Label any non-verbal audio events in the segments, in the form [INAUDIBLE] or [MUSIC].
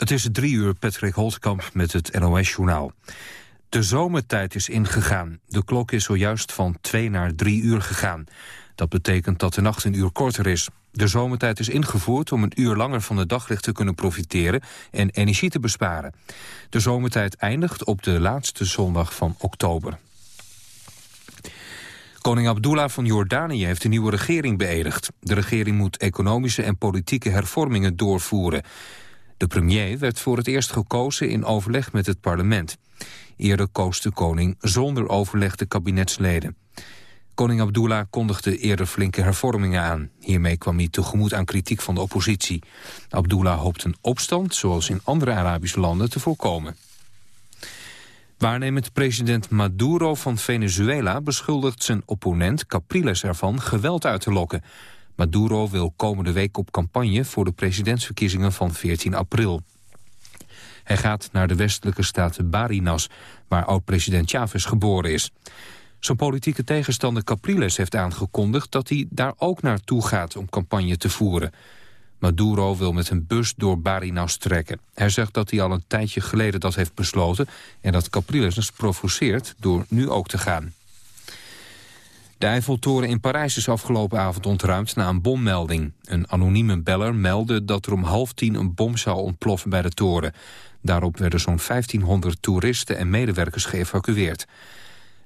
Het is drie uur, Patrick Holtkamp met het NOS-journaal. De zomertijd is ingegaan. De klok is zojuist van twee naar drie uur gegaan. Dat betekent dat de nacht een uur korter is. De zomertijd is ingevoerd om een uur langer van de daglicht te kunnen profiteren en energie te besparen. De zomertijd eindigt op de laatste zondag van oktober. Koning Abdullah van Jordanië heeft een nieuwe regering beëdigd. De regering moet economische en politieke hervormingen doorvoeren. De premier werd voor het eerst gekozen in overleg met het parlement. Eerder koos de koning zonder overleg de kabinetsleden. Koning Abdullah kondigde eerder flinke hervormingen aan. Hiermee kwam hij tegemoet aan kritiek van de oppositie. Abdullah hoopt een opstand, zoals in andere Arabische landen, te voorkomen. Waarnemend president Maduro van Venezuela beschuldigt zijn opponent Capriles ervan geweld uit te lokken. Maduro wil komende week op campagne voor de presidentsverkiezingen van 14 april. Hij gaat naar de westelijke staat Barinas, waar oud-president Chavez geboren is. Zijn politieke tegenstander Capriles heeft aangekondigd dat hij daar ook naartoe gaat om campagne te voeren. Maduro wil met een bus door Barinas trekken. Hij zegt dat hij al een tijdje geleden dat heeft besloten... en dat Capriles provoceert door nu ook te gaan. De Eiffeltoren in Parijs is afgelopen avond ontruimd na een bommelding. Een anonieme beller meldde dat er om half tien een bom zou ontploffen bij de toren. Daarop werden zo'n 1500 toeristen en medewerkers geëvacueerd.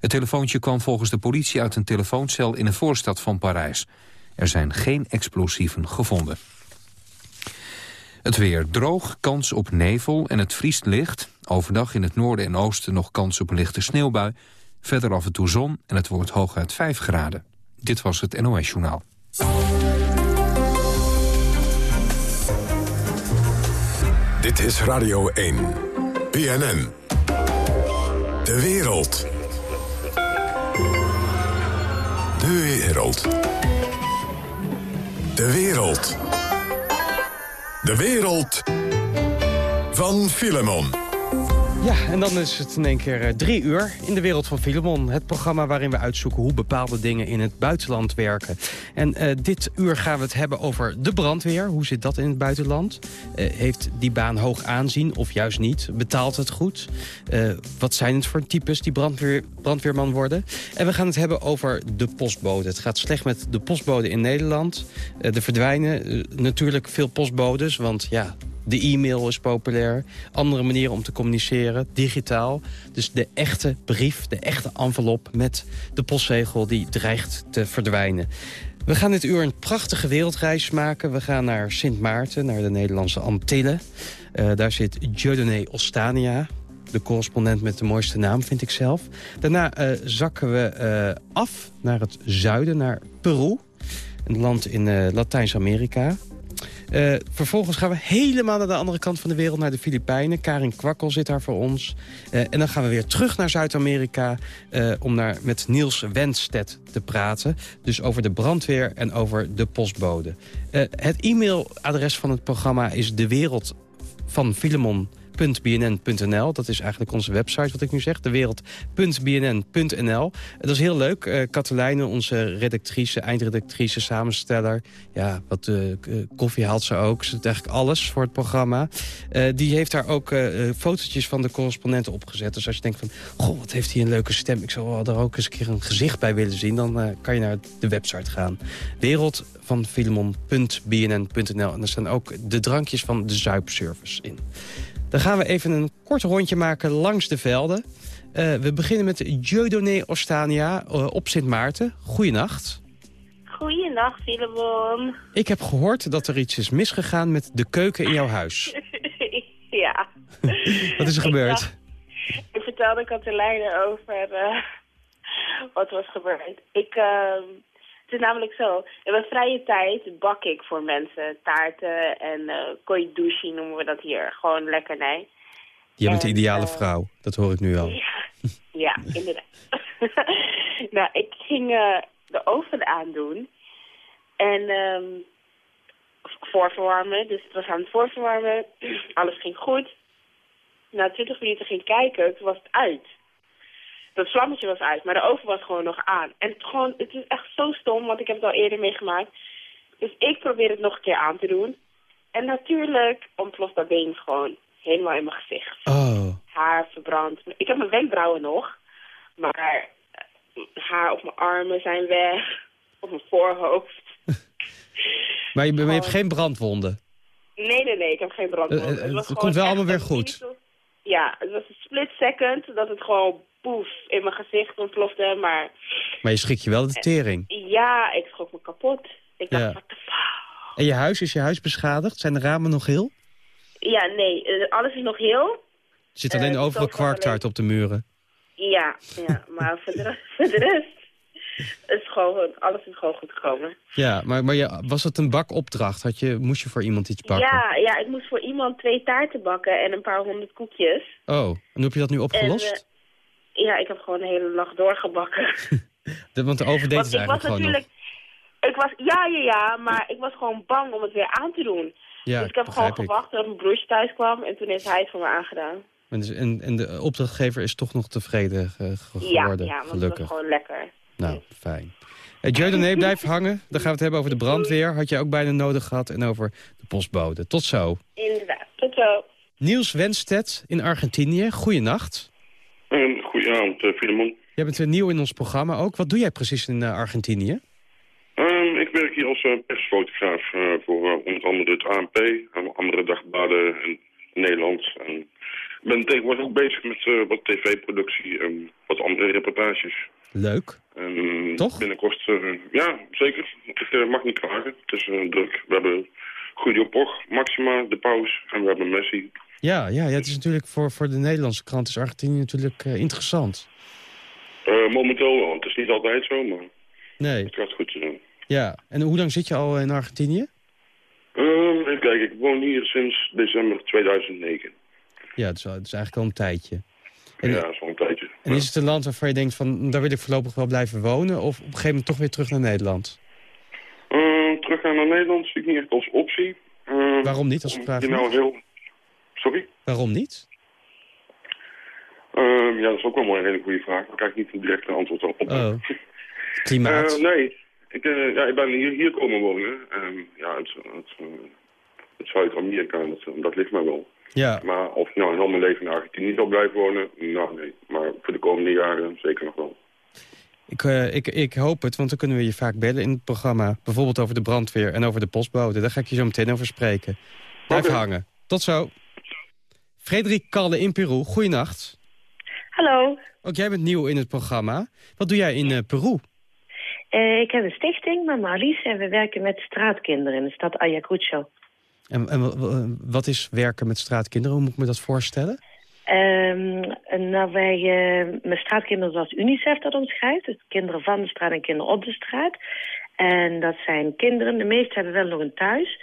Het telefoontje kwam volgens de politie uit een telefooncel in een voorstad van Parijs. Er zijn geen explosieven gevonden. Het weer droog, kans op nevel en het vriest licht. Overdag in het noorden en oosten nog kans op een lichte sneeuwbui. Verder af en toe zon en het wordt hooguit 5 graden. Dit was het NOS Journaal. Dit is Radio 1. BNN. De wereld. De wereld. De wereld. De wereld van Filemon. Ja, en dan is het in één keer eh, drie uur in de wereld van Filemon. Het programma waarin we uitzoeken hoe bepaalde dingen in het buitenland werken. En uh, dit uur gaan we het hebben over de brandweer. Hoe zit dat in het buitenland? Uh, heeft die baan hoog aanzien of juist niet? Betaalt het goed? Wat zijn het voor types die brandweer, brandweerman worden? En we gaan het hebben over de postbode. Het gaat slecht met de postbode in Nederland. er verdwijnen natuurlijk veel postbodes, want ja, de e-mail is populair. Andere manieren om te communiceren, digitaal. Dus de echte brief, de echte envelop met de postzegel... die dreigt te verdwijnen. We gaan dit uur een prachtige wereldreis maken. We gaan naar Sint Maarten, naar de Nederlandse Antillen. Uh, daar zit Dieudonné Ostania, de correspondent met de mooiste naam, vind ik zelf. Daarna uh, zakken we uh, af naar het zuiden, naar Peru. Een land in Latijns-Amerika. Uh, vervolgens gaan we helemaal naar de andere kant van de wereld, naar de Filipijnen. Karin Kwakkel zit daar voor ons. Uh, en dan gaan we weer terug naar Zuid-Amerika uh, om naar, met Niels Wenstedt te praten. Dus over de brandweer en over de postbode. het e-mailadres van het programma is de wereld van Filemon wereld.bnn.nl. Dat is eigenlijk onze website, wat ik nu zeg. Dewereld.bnn.nl. Dat is heel leuk. Uh, Katelijne, onze redactrice, eindredactrice, samensteller. Ja, wat uh, koffie haalt ze ook. Ze doet eigenlijk alles voor het programma. Die heeft daar ook fotootjes van de correspondenten opgezet. Dus als je denkt van, goh, wat heeft hij een leuke stem. Ik zou er ook eens een keer een gezicht bij willen zien. Dan kan je naar de website gaan. Wereld van Filemon.bnn.nl. En er staan ook de drankjes van de Zuipservice in. Dan gaan we even een kort rondje maken langs de velden. Uh, we beginnen met Dieudonné Ostania uh, op Sint Maarten. Goeienacht. Goeienacht, Filemon. Ik heb gehoord dat er iets is misgegaan met de keuken in jouw huis. [LAUGHS] ja. wat is er gebeurd? Ik, ik vertelde Katelijne over uh, wat was gebeurd. Ik ehm, is namelijk zo, in mijn vrije tijd bak ik voor mensen taarten en uh, koi douche noemen we dat hier. Gewoon lekkernij. Je bent de ideale uh, vrouw, dat hoor ik nu al. [LAUGHS] Ja, ja inderdaad. [LAUGHS] nou, ik ging uh, de oven aandoen en um, voorverwarmen. Dus het was aan het voorverwarmen. [CLEARS THROAT] Alles ging goed. Na 20 minuten ging kijken, toen was het uit dat vlammetje was uit, maar de oven was gewoon nog aan. En het, gewoon, het is echt zo stom, want ik heb het al eerder meegemaakt. Dus ik probeer het nog een keer aan te doen. En natuurlijk ontploft dat ding gewoon. helemaal in mijn gezicht. Oh, Haar verbrand. Ik heb mijn wenkbrauwen nog, maar haar op mijn armen zijn weg, op mijn voorhoofd. [LAUGHS] maar je, maar je hebt geen brandwonden? Nee, nee, nee, ik heb geen brandwonden. Eh, eh, het komt wel allemaal weer goed. Ja, het was een split second dat het gewoon poef in mijn gezicht ontplofte, maar Maar je schrik je wel de tering. ja, ik schrok me kapot. Ik dacht, Ja. the fuck? En je huis, is je huis beschadigd? Zijn de ramen nog heel? Ja, nee, eh, alles is nog heel. Er zit alleen Eh, overal kwarktaart op de muren. Ja, ja, maar voor de rest, [LAUGHS] voor de rest is gewoon, alles is gewoon goed gekomen. Ja, maar, maar was het een bakopdracht? Had je, moest je voor iemand iets bakken? Ja, ja, ik moest voor iemand twee taarten bakken en een paar honderd koekjes. Oh, en hoe heb je dat nu opgelost? Ja, ik heb gewoon de hele nacht doorgebakken. [LAUGHS] De- want de oven deed Want eigenlijk gewoon natuurlijk... Ik was, ja, ja, ja, maar ik was gewoon bang om het weer aan te doen. nog. Ja, dus ik heb gewoon ik. gewacht tot mijn broertje thuis kwam en toen heeft hij het voor me aangedaan. En, dus- en, en de opdrachtgever is toch nog tevreden ge- ge- Ja, geworden, ja, want het gelukkig. was gewoon lekker. Nou, fijn. Hey, Joe, blijf hangen. Dan gaan we het hebben over de brandweer. Had je ook bijna nodig gehad. En over de postbode. Tot zo. Inderdaad. Tot zo. Niels Wenstedt in Argentinië. Goeienacht. Een goedenavond, uh, Filemon. Jij bent weer nieuw in ons programma ook. Wat doe jij precies in eh, Argentinië? Ehm, ik werk hier als eh, persfotograaf eh, voor eh, onder andere het ANP en andere dagbladen in Nederland. En ik ben tegenwoordig ook bezig met eh, wat tv-productie en wat andere reportages. Leuk. En Toch? binnenkort, eh, ja, zeker. Ik eh, mag niet klagen. Het is eh, druk. We hebben Guido Poch, Maxima, De Paus en we hebben Messi. Ja, ja, ja het is natuurlijk voor, voor de Nederlandse krant is Argentinië natuurlijk eh, interessant. Eh, momenteel wel. Het is niet altijd zo, maar Nee, het gaat goed. te doen. ja. En hoe lang zit je al in Argentinië? Ehm, even kijken, ik woon hier sinds december 2009. Ja, het is, het is eigenlijk al een tijdje. En, ja, zo'n tijdje. en is het een land waarvan je denkt van, daar wil ik voorlopig wel blijven wonen? Of op een gegeven moment toch weer terug naar Nederland? Uh, teruggaan naar Nederland zie ik niet echt als optie. Uh, Waarom niet, als ik vraag je nou heel... Sorry? Waarom niet? Uh, ja, dat is ook wel een hele goede vraag. Daar krijg ik niet een directe antwoord op. Oh, klimaat. Uh, nee, ik, uh, ja, ik ben hier, hier komen wonen. Um, ja, het, het, het Zuid-Amerika, dat, dat ligt mij wel. Ja, Maar of ik nou heel mijn leven in Argentinië zal blijven wonen, nou nee. Maar voor de komende jaren zeker nog wel. ik, eh, ik, ik hoop het, want dan kunnen we je vaak bellen in het programma. Bijvoorbeeld over de brandweer en over de postbode. Daar ga ik je zo meteen over spreken. Blijf hangen. Tot zo. Frederik Kalle in Peru, goeienacht. Hallo, Ook jij bent nieuw in het programma. Wat doe jij in eh, Peru? Eh, ik heb een stichting met Marlies en we werken met straatkinderen in de stad Ayacucho. En, en wa- wa- wat is werken met straatkinderen? Hoe moet ik me dat voorstellen? Ehm, en nou, wij eh, met straatkinderen zoals UNICEF dat omschrijft, dus kinderen van de straat en kinderen op de straat. En dat zijn kinderen, de meeste hebben wel nog een thuis.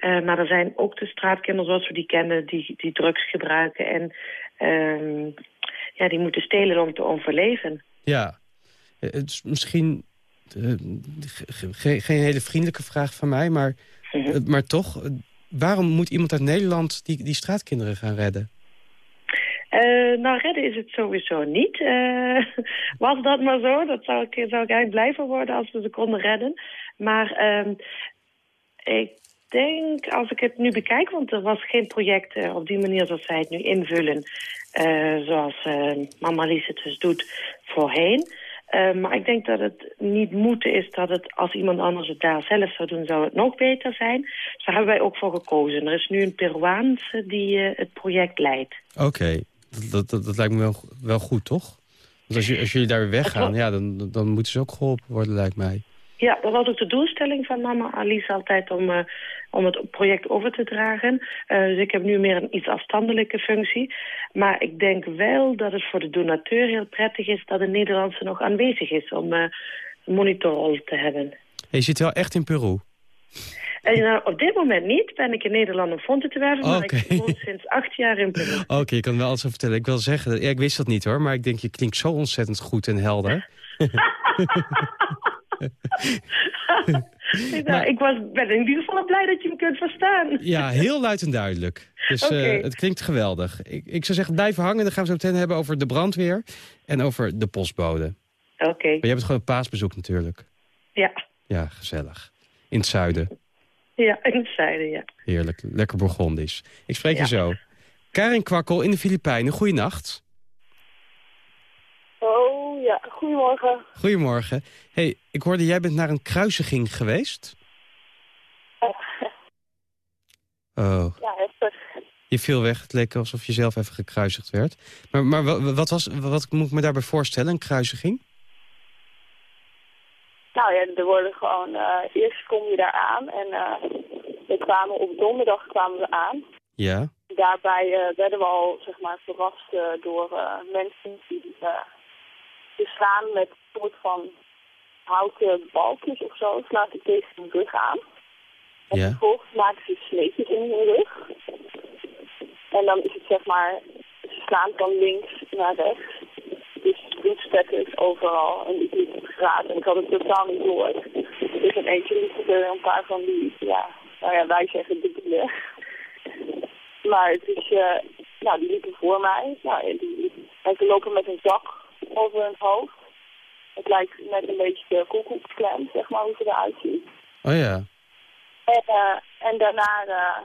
Eh, maar er zijn ook de straatkinderen zoals we die kennen, die, die drugs gebruiken en ehm, ja, die moeten stelen om te overleven. Ja, Eh, het is misschien eh, ge- ge- geen hele vriendelijke vraag van mij, maar, Mhm. maar toch, waarom moet iemand uit Nederland die, die straatkinderen gaan redden? Nou, redden is het sowieso niet. [LAUGHS] Was dat maar zo, dat zou ik, zou ik eigenlijk blij van worden als we ze konden redden. Maar ehm, ik denk, als ik het nu bekijk, want er was geen project eh, op die manier zoals zij het nu invullen, eh, zoals eh, Mama Lies het dus doet voorheen. Maar ik denk dat het niet moeten is dat het, als iemand anders het daar zelf zou doen, zou het nog beter zijn. Dus daar hebben wij ook voor gekozen. Er is nu een Peruaanse die het project leidt. Oké, dat, dat, dat lijkt me wel, wel goed, toch? Want als, je, als jullie daar weer weggaan, ja, dan, dan moeten ze ook geholpen worden, lijkt mij. Ja, dat was ook de doelstelling van mama Alice altijd om, om het project over te dragen. Eh, dus ik heb nu meer een iets afstandelijke functie. Maar ik denk wel dat het voor de donateur heel prettig is dat een Nederlandse nog aanwezig is om eh, een monitorrol te hebben. Je zit wel echt in Peru. En nou, op dit moment niet ben ik in Nederland om fondsen te werven, maar ik woon sinds acht jaar in Peru. [LAUGHS] Oké, je kan wel alles vertellen. Ik wil zeggen, dat- ja, ik wist dat niet hoor, maar ik denk je klinkt zo ontzettend goed en helder. [LAUGHS] [LAUGHS] [LAUGHS] nou, ik was, ben in ieder geval blij dat je me kunt verstaan. Ja, heel luid en duidelijk. Dus eh, het klinkt geweldig. Ik, ik zou zeggen, blijf hangen. Dan gaan we zo meteen hebben over de brandweer en over de postbode. Oké, Maar jij hebt gewoon een paasbezoek natuurlijk. ja. Ja, gezellig. In het zuiden. Ja, in het zuiden, ja. Heerlijk. Lekker Bourgondisch. Ik spreek je zo. Karin Kwakkel in de Filipijnen, goeienacht. Ja. Goedemorgen. Goedemorgen. hey, ik hoorde jij bent naar een kruisiging geweest? Oh. Ja, heftig. Je viel weg. Het leek alsof je zelf even gekruisigd werd. Maar, maar wa- wat, was, wat moet ik me daarbij voorstellen, een kruisiging? Nou ja, er worden gewoon... eh, eerst kom je daar aan en eh, we kwamen op donderdag kwamen we aan. Ja. Daarbij eh, werden we al, zeg maar, verrast door mensen die die slaan met een soort van houten balkjes of zo, slaan ze tegen hun rug aan. En Ja. vervolgens maken ze sneetjes in hun rug. En dan is het zeg maar, ze slaan van links naar rechts. Dus bloedstekkers overal. En ik liep op straat en ik had het totaal niet door. Dus in eentje liepen er een paar van die, ja, nou ja, wij zeggen debielen. Maar het is, eh, nou, die liepen voor mij. Nou, en, die, en ze lopen met een zak over hun hoofd. Het lijkt net een beetje de koekoeksklem, zeg maar, hoe ze eruit zien. Oh ja. En, eh, en daarna, eh,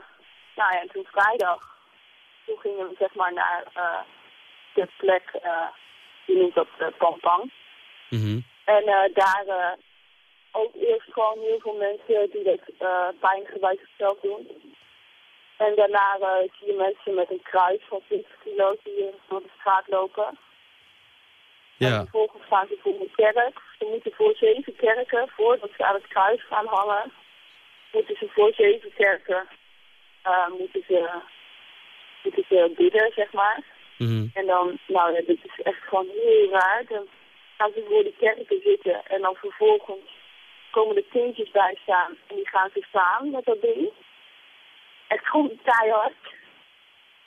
nou ja, toen vrijdag, toen gingen we zeg maar naar eh, de plek, je noemt dat uh, Pampang. Mhm. En daar ook eerst gewoon heel veel mensen die dat uh, pijnige bij zichzelf doen. En daarna zie je mensen met een kruis van 20 kilo die door de straat lopen. En Ja. vervolgens gaan ze voor een kerk. Ze moeten voor zeven kerken, voordat ze aan het kruis gaan hangen, moeten ze voor zeven kerken eh, moeten ze, moeten ze bidden, zeg maar. Mhm. En dan, nou ja, dit is echt gewoon heel raar. Dan gaan ze voor de kerken zitten en dan vervolgens komen er kindjes bij staan en die gaan ze staan met dat ding. Echt gewoon keihard.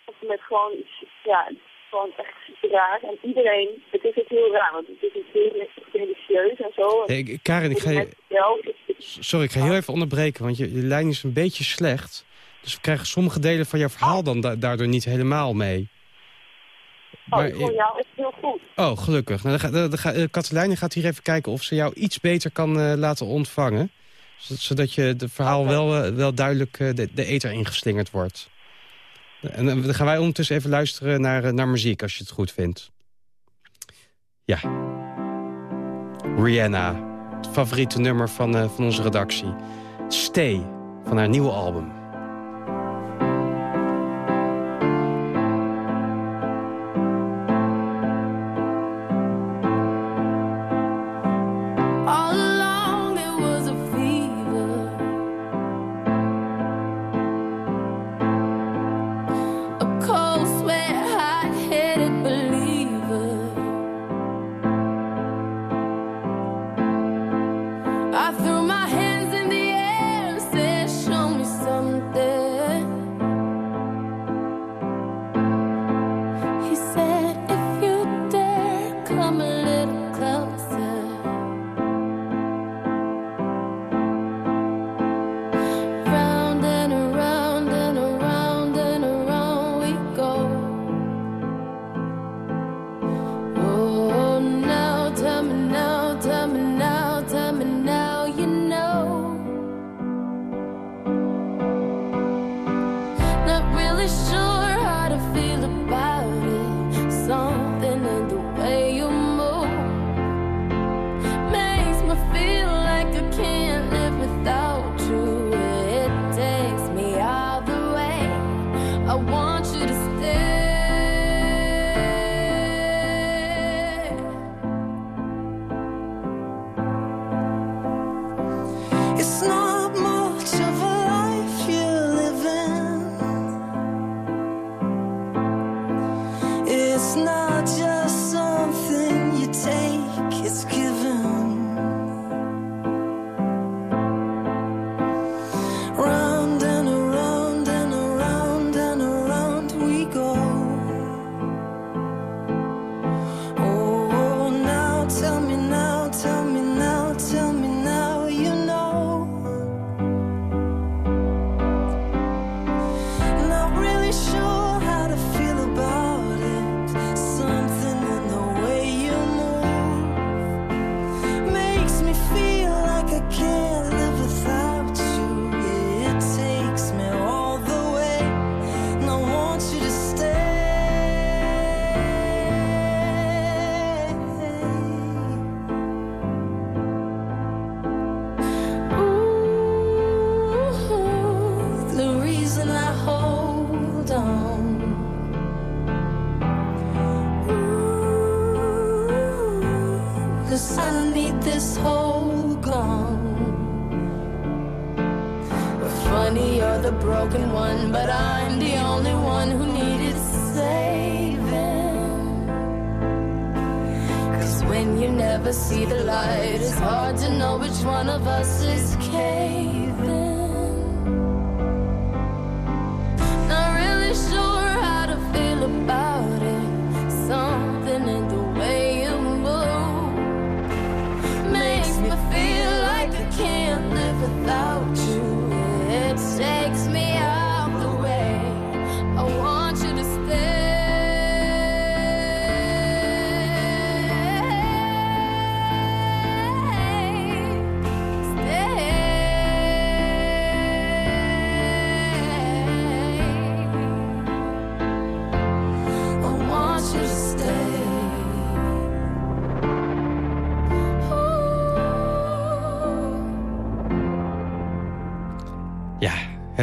Of met gewoon iets, ja, gewoon echt raar. En iedereen, het is ook heel raar, want het is iets heel religieus en zo. Hey, Karin, ik ga je... Sorry, ik ga heel even onderbreken, want je, je lijn is een beetje slecht. Dus we krijgen sommige delen van jouw verhaal dan da- daardoor niet helemaal mee. oh, Maar- ik hoor jou echt heel goed. Oh, gelukkig. Nou, dan ga, dan ga, eh, Katelijne gaat hier even kijken of ze jou iets beter kan eh, laten ontvangen. Zodat, zodat je het verhaal wel, eh, wel duidelijk de, de eter ingeslingerd wordt. En eh, dan gaan wij ondertussen even luisteren naar, eh, naar muziek, als je het goed vindt. Ja. Rihanna. Het favoriete nummer van, eh, van onze redactie. Stay, van haar nieuwe album.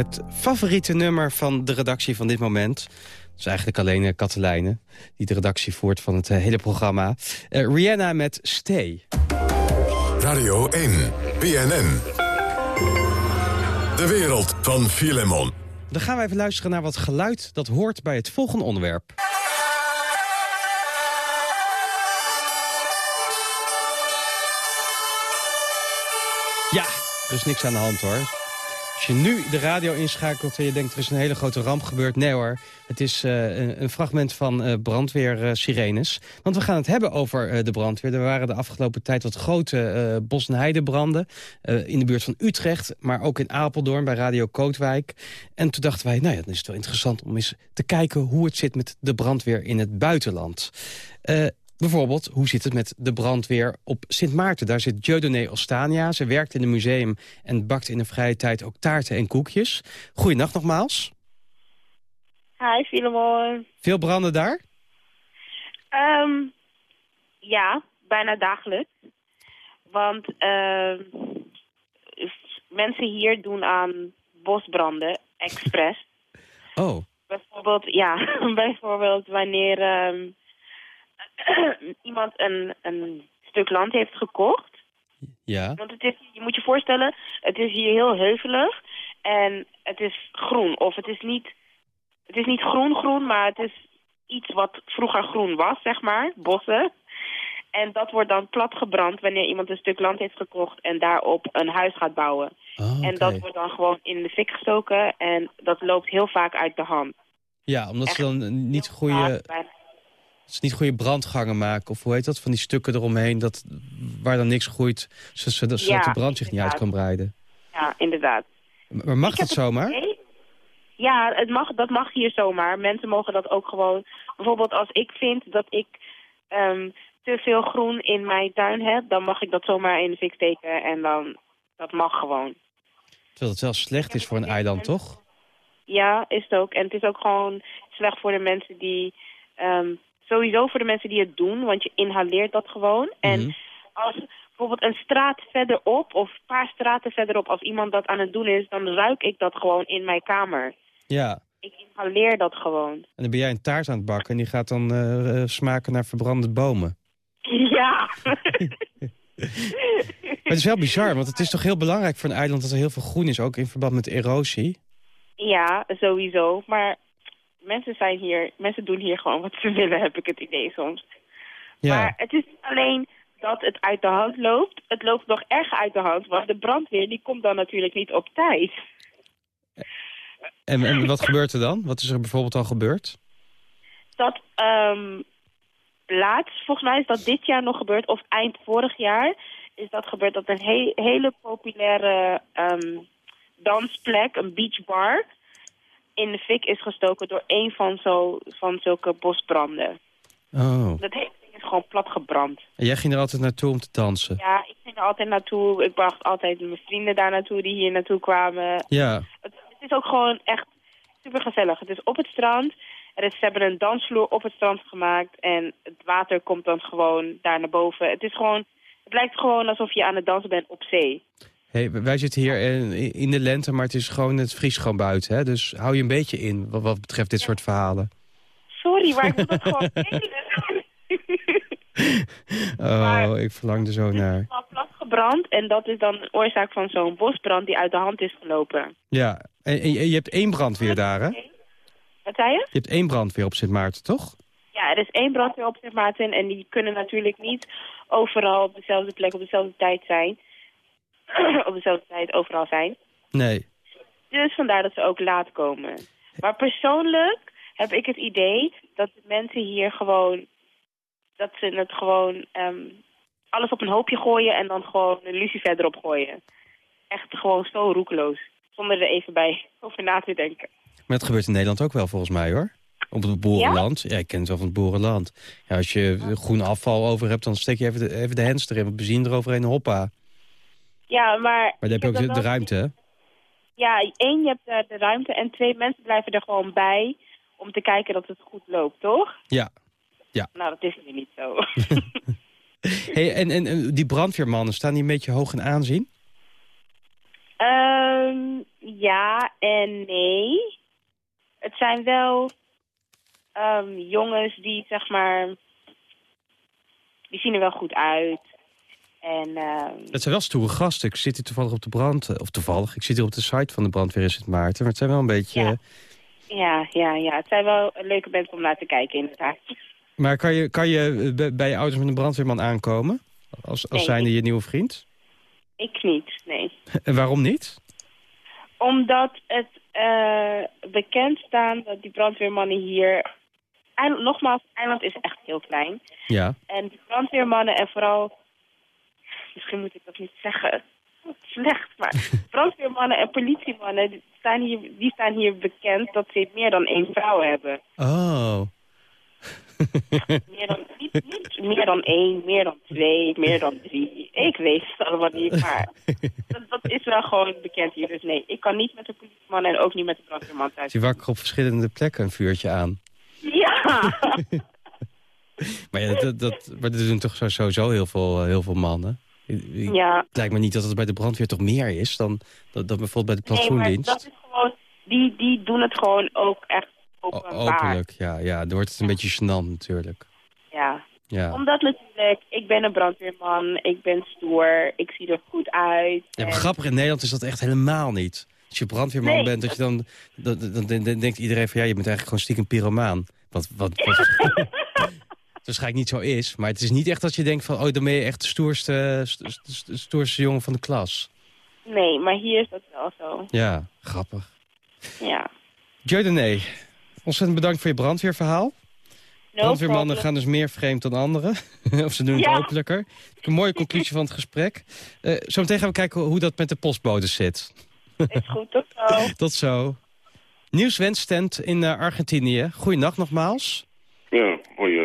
Het favoriete nummer van de redactie van dit moment. Is eigenlijk alleen uh, Katelijne, die de redactie voert van het eh, hele programma. Eh, Rihanna met Stay. Radio 1, BNN. De wereld van Filemon. Dan gaan we even luisteren naar wat geluid dat hoort bij het volgende onderwerp. Ja, er is niks aan de hand hoor. Als je nu de radio inschakelt en je denkt er is een hele grote ramp gebeurd. Nee hoor, het is eh, een, fragment van uh, brandweersirenes. Want we gaan het hebben over eh, de brandweer. Er waren de afgelopen tijd wat grote bos- en heidebranden. in de buurt van Utrecht, maar ook in Apeldoorn bij Radio Kootwijk. En toen dachten wij, nou ja, dan is het wel interessant om eens te kijken... hoe het zit met de brandweer in het buitenland. Bijvoorbeeld, hoe zit het met de brandweer op Sint Maarten? Daar zit Dieudonné Ostania. Ze werkt in een museum en bakt in de vrije tijd ook taarten en koekjes. Goeienacht nogmaals. Hi, Filemon. Veel branden daar? Ehm, ja, bijna dagelijks. Want ehm, mensen hier doen aan bosbranden expres. [LAUGHS] Oh, Bijvoorbeeld, ja, [LAUGHS] bijvoorbeeld wanneer ehm, [CLEARS THROAT] iemand een, een stuk land heeft gekocht. ja. Want het is, je moet je voorstellen, het is hier heel heuvelig en het is groen. Of het is niet, het is niet groen-groen, maar het is iets wat vroeger groen was, zeg maar, bossen. En dat wordt dan platgebrand wanneer iemand een stuk land heeft gekocht en daarop een huis gaat bouwen. Oh, En dat wordt dan gewoon in de fik gestoken en dat loopt heel vaak uit de hand. Ja, omdat ze dan niet goede, ze niet goede brandgangen maken. Of hoe heet dat? Van die stukken eromheen dat, waar dan niks groeit. Zodat, zodat Ja, de brand zich niet uit kan breiden. Ja, inderdaad. Maar mag Ik dat het zomaar? Ja, het mag, dat mag hier zomaar. Mensen mogen dat ook gewoon... Bijvoorbeeld als ik vind dat ik ehm, te veel groen in mijn tuin heb... dan mag ik dat zomaar in de fik steken en dan... Dat mag gewoon. Terwijl het wel slecht is voor een eiland, toch? Ja, is het ook. En het is ook gewoon slecht voor de mensen die... ehm, sowieso voor de mensen die het doen, want je inhaleert dat gewoon. En Mhm. als bijvoorbeeld een straat verderop of een paar straten verderop... als iemand dat aan het doen is, dan ruik ik dat gewoon in mijn kamer. Ja, Ik inhaleer dat gewoon. en dan ben jij een taart aan het bakken... en die gaat dan eh, eh, smaken naar verbrande bomen. [LAUGHS] Ja. [LAUGHS] Maar het is wel bizar, want het is toch heel belangrijk voor een eiland... dat er heel veel groen is, ook in verband met erosie. ja, sowieso. Maar mensen zijn hier, mensen doen hier gewoon wat ze willen, heb ik het idee soms. Ja, Maar het is niet alleen dat het uit de hand loopt. Het loopt nog erger uit de hand, want de brandweer die komt dan natuurlijk niet op tijd. en, en wat gebeurt er dan? Wat is er bijvoorbeeld al gebeurd? Dat ehm laatst, volgens mij is dat dit jaar nog gebeurd, of eind vorig jaar, is dat gebeurd dat een he- hele populaire ehm, dansplek, een beachbar, in de fik is gestoken door een van, zo, van zulke bosbranden. Oh, Dat hele ding is gewoon platgebrand. en jij ging er altijd naartoe om te dansen? Ja, ik ging er altijd naartoe. Ik bracht altijd mijn vrienden daar naartoe die hier naartoe kwamen. Ja, Het, het is ook gewoon echt super gezellig. Het is op het strand. Er is, ze hebben een dansvloer op het strand gemaakt. En het water komt dan gewoon daar naar boven. Het is gewoon... Het lijkt gewoon alsof je aan het dansen bent op zee. Hey, wij zitten hier in, in de lente, maar het is gewoon het vries gewoon buiten. Hè? Dus hou je een beetje in wat, wat betreft dit soort verhalen. Sorry, maar ik moet het [LAUGHS] gewoon. [LAUGHS] Oh, ik verlang er zo naar. Van platgebrand en dat is dan de oorzaak van zo'n bosbrand die uit de hand is gelopen. Ja, en, en je je hebt één brandweer daar, hè? Je Wat zei je? hebt één brandweer op Sint Maarten, toch? Ja, er is één brandweer op Sint Maarten en die kunnen natuurlijk niet overal op dezelfde plek op dezelfde tijd zijn. Op dezelfde tijd overal zijn. Nee. Dus vandaar dat ze ook laat komen. Maar persoonlijk heb ik het idee dat de mensen hier gewoon... dat ze het gewoon ehm, alles op een hoopje gooien en dan gewoon een lucifer erop gooien. Echt gewoon zo roekeloos. Zonder er even bij [LAUGHS] over na te denken. Maar dat gebeurt in Nederland ook wel volgens mij, hoor. Op het boerenland. Ja, ik ken het wel van het boerenland. Ja, als je groen afval over hebt, dan steek je even de, even de hens erin. Wat benzine eroverheen, hoppa. Ja, maar... Maar dan heb je ook de, ruimte, hè? Ja, één, je hebt daar de ruimte en twee, mensen blijven er gewoon bij om te kijken dat het goed loopt, toch? Ja. Ja. Nou, dat is nu niet zo. [LAUGHS] Hey, en, en, en die brandweermannen, staan die een beetje hoog in aanzien? Ehm, ja en nee. Het zijn wel ehm, jongens die, zeg maar... Die zien er wel goed uit. En ehm, Het zijn wel stoere gasten. Ik zit hier toevallig op de brand... eh, Of toevallig, ik zit hier op de site van de brandweer in Sint Maarten. Maar het zijn wel een beetje... Ja. ja, ja, ja. Het zijn wel leuke mensen om naar te kijken, inderdaad. Maar kan je, kan je eh, bij- je ouders met een brandweerman aankomen? Als, als Nee, zijnde je nieuwe vriend? Ik niet, nee. [LAUGHS] En waarom niet? Omdat het eh, bekend staat dat die brandweermannen hier... Eiland, nogmaals, het eiland is echt heel klein. Ja. En die brandweermannen en vooral... Misschien moet ik dat niet zeggen. Slecht, maar [LAUGHS] brandweermannen en politiemannen die staan, hier, die staan hier bekend dat ze meer dan één vrouw hebben. Oh. [LAUGHS] Meer dan, niet, niet meer dan één, meer dan twee, meer dan drie. Ik weet het allemaal niet, maar dat, dat is wel gewoon bekend hier. Dus nee, ik kan niet met de politieman en ook niet met de brandweerman thuis. Die wakker op verschillende plekken een vuurtje aan. Ja! [LAUGHS] Maar ja, dat, dat, maar er doen toch sowieso heel veel, eh, heel veel mannen. Ja. Het lijkt me niet dat het bij de brandweer toch meer is dan dat, dat bijvoorbeeld bij de Nee, maar plantsoendienst. dat is gewoon... Die, die doen het gewoon ook echt O- openbaar. Openlijk, ja, ja. Dan wordt het een beetje gênant natuurlijk. Ja. Ja. Omdat natuurlijk, ik ben een brandweerman, ik ben stoer, ik zie er goed uit. Ja, maar en- grappig, in Nederland is dat echt helemaal niet. Als je brandweerman Nee, bent, dat je dan, dan, dan, dan- dan denkt iedereen van ja, je bent eigenlijk gewoon stiekem pyromaan. Wat, wat, wat [LAUGHS] [LAUGHS] waarschijnlijk niet zo is. Maar het is niet echt dat je denkt van, oh, dan ben je echt de stoerste, st- st- st- stoerste jongen van de klas. Nee, maar hier is dat wel zo. Ja, grappig. Ja. Joy de Nee, ontzettend bedankt voor je brandweerverhaal. No Brandweermannen problem. gaan dus meer vreemd dan anderen. [LAUGHS] of ze doen het Ja. openlijker. Een mooie conclusie van het gesprek. Eh zometeen gaan we kijken hoe dat met de postbodes zit. Is goed, tot zo. [LAUGHS] Tot zo. Nieuwswensstand in eh, Argentinië. Goeienacht nogmaals. Ja, hoi.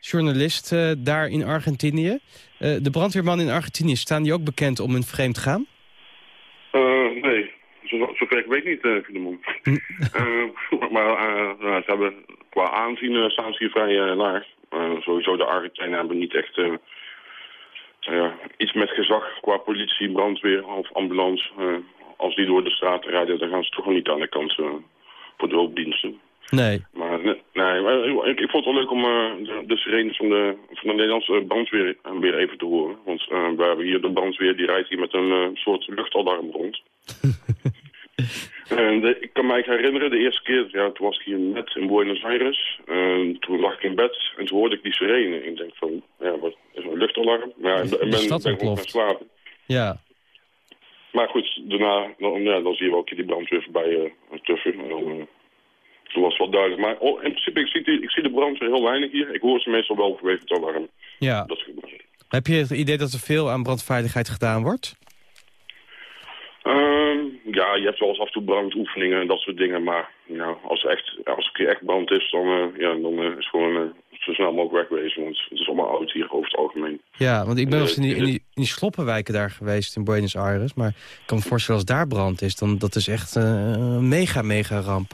Journalist eh, daar in Argentinië. Eh, de brandweermannen in Argentinië, staan die ook bekend om hun vreemd gaan? Eh, nee, Zo- zover ik weet niet, uh, Filemon. [LAUGHS] Maar ze hebben qua aanzien staan ze hier vrij laag. Sowieso de Argentijnen hebben niet echt iets met gezag qua politie, brandweer of ambulance. Als die door de straat rijden, dan gaan ze toch niet aan de kant voor de hulpdiensten. Nee. Maar nee, nee, maar ik, ik vond het wel leuk om eh, de, de sirenes van de, van de Nederlandse brandweer eh, weer even te horen. Want eh, we hebben hier de brandweer, die rijdt hier met een eh, soort luchtalarm rond. [LAUGHS] en de- ik kan me eigenlijk herinneren, de eerste keer, ja, toen was ik hier net in Buenos Aires. En toen lag ik in bed en toen hoorde ik die sirene. Ik denk van, ja, wat is een luchtalarm? Maar ja, ik ben, gewoon gaan slapen. Ja. Maar goed, daarna dan, ja, dan zie je wel die brandweer voorbij eh tuffen. En dan, eh, toen was het wel duidelijk. Maar oh, in principe, ik zie, die, ik zie de brandweer heel weinig hier. Ik hoor ze meestal wel vanwege het alarm. ja. Dat. Heb je het idee dat er veel aan brandveiligheid gedaan wordt? Ehm, ja, je hebt wel eens af en toe brandoefeningen en dat soort dingen. Maar ja, als, er echt, als er een keer echt brand is, dan, eh, ja, dan eh, is het gewoon eh, zo snel mogelijk wegwezen. Want het is allemaal oud hier over het algemeen. Ja, want ik ben wel eens in die, in die, in die sloppenwijken daar geweest in Buenos Aires. Maar ik kan me voorstellen als daar brand is, dan dat is echt een mega, mega ramp.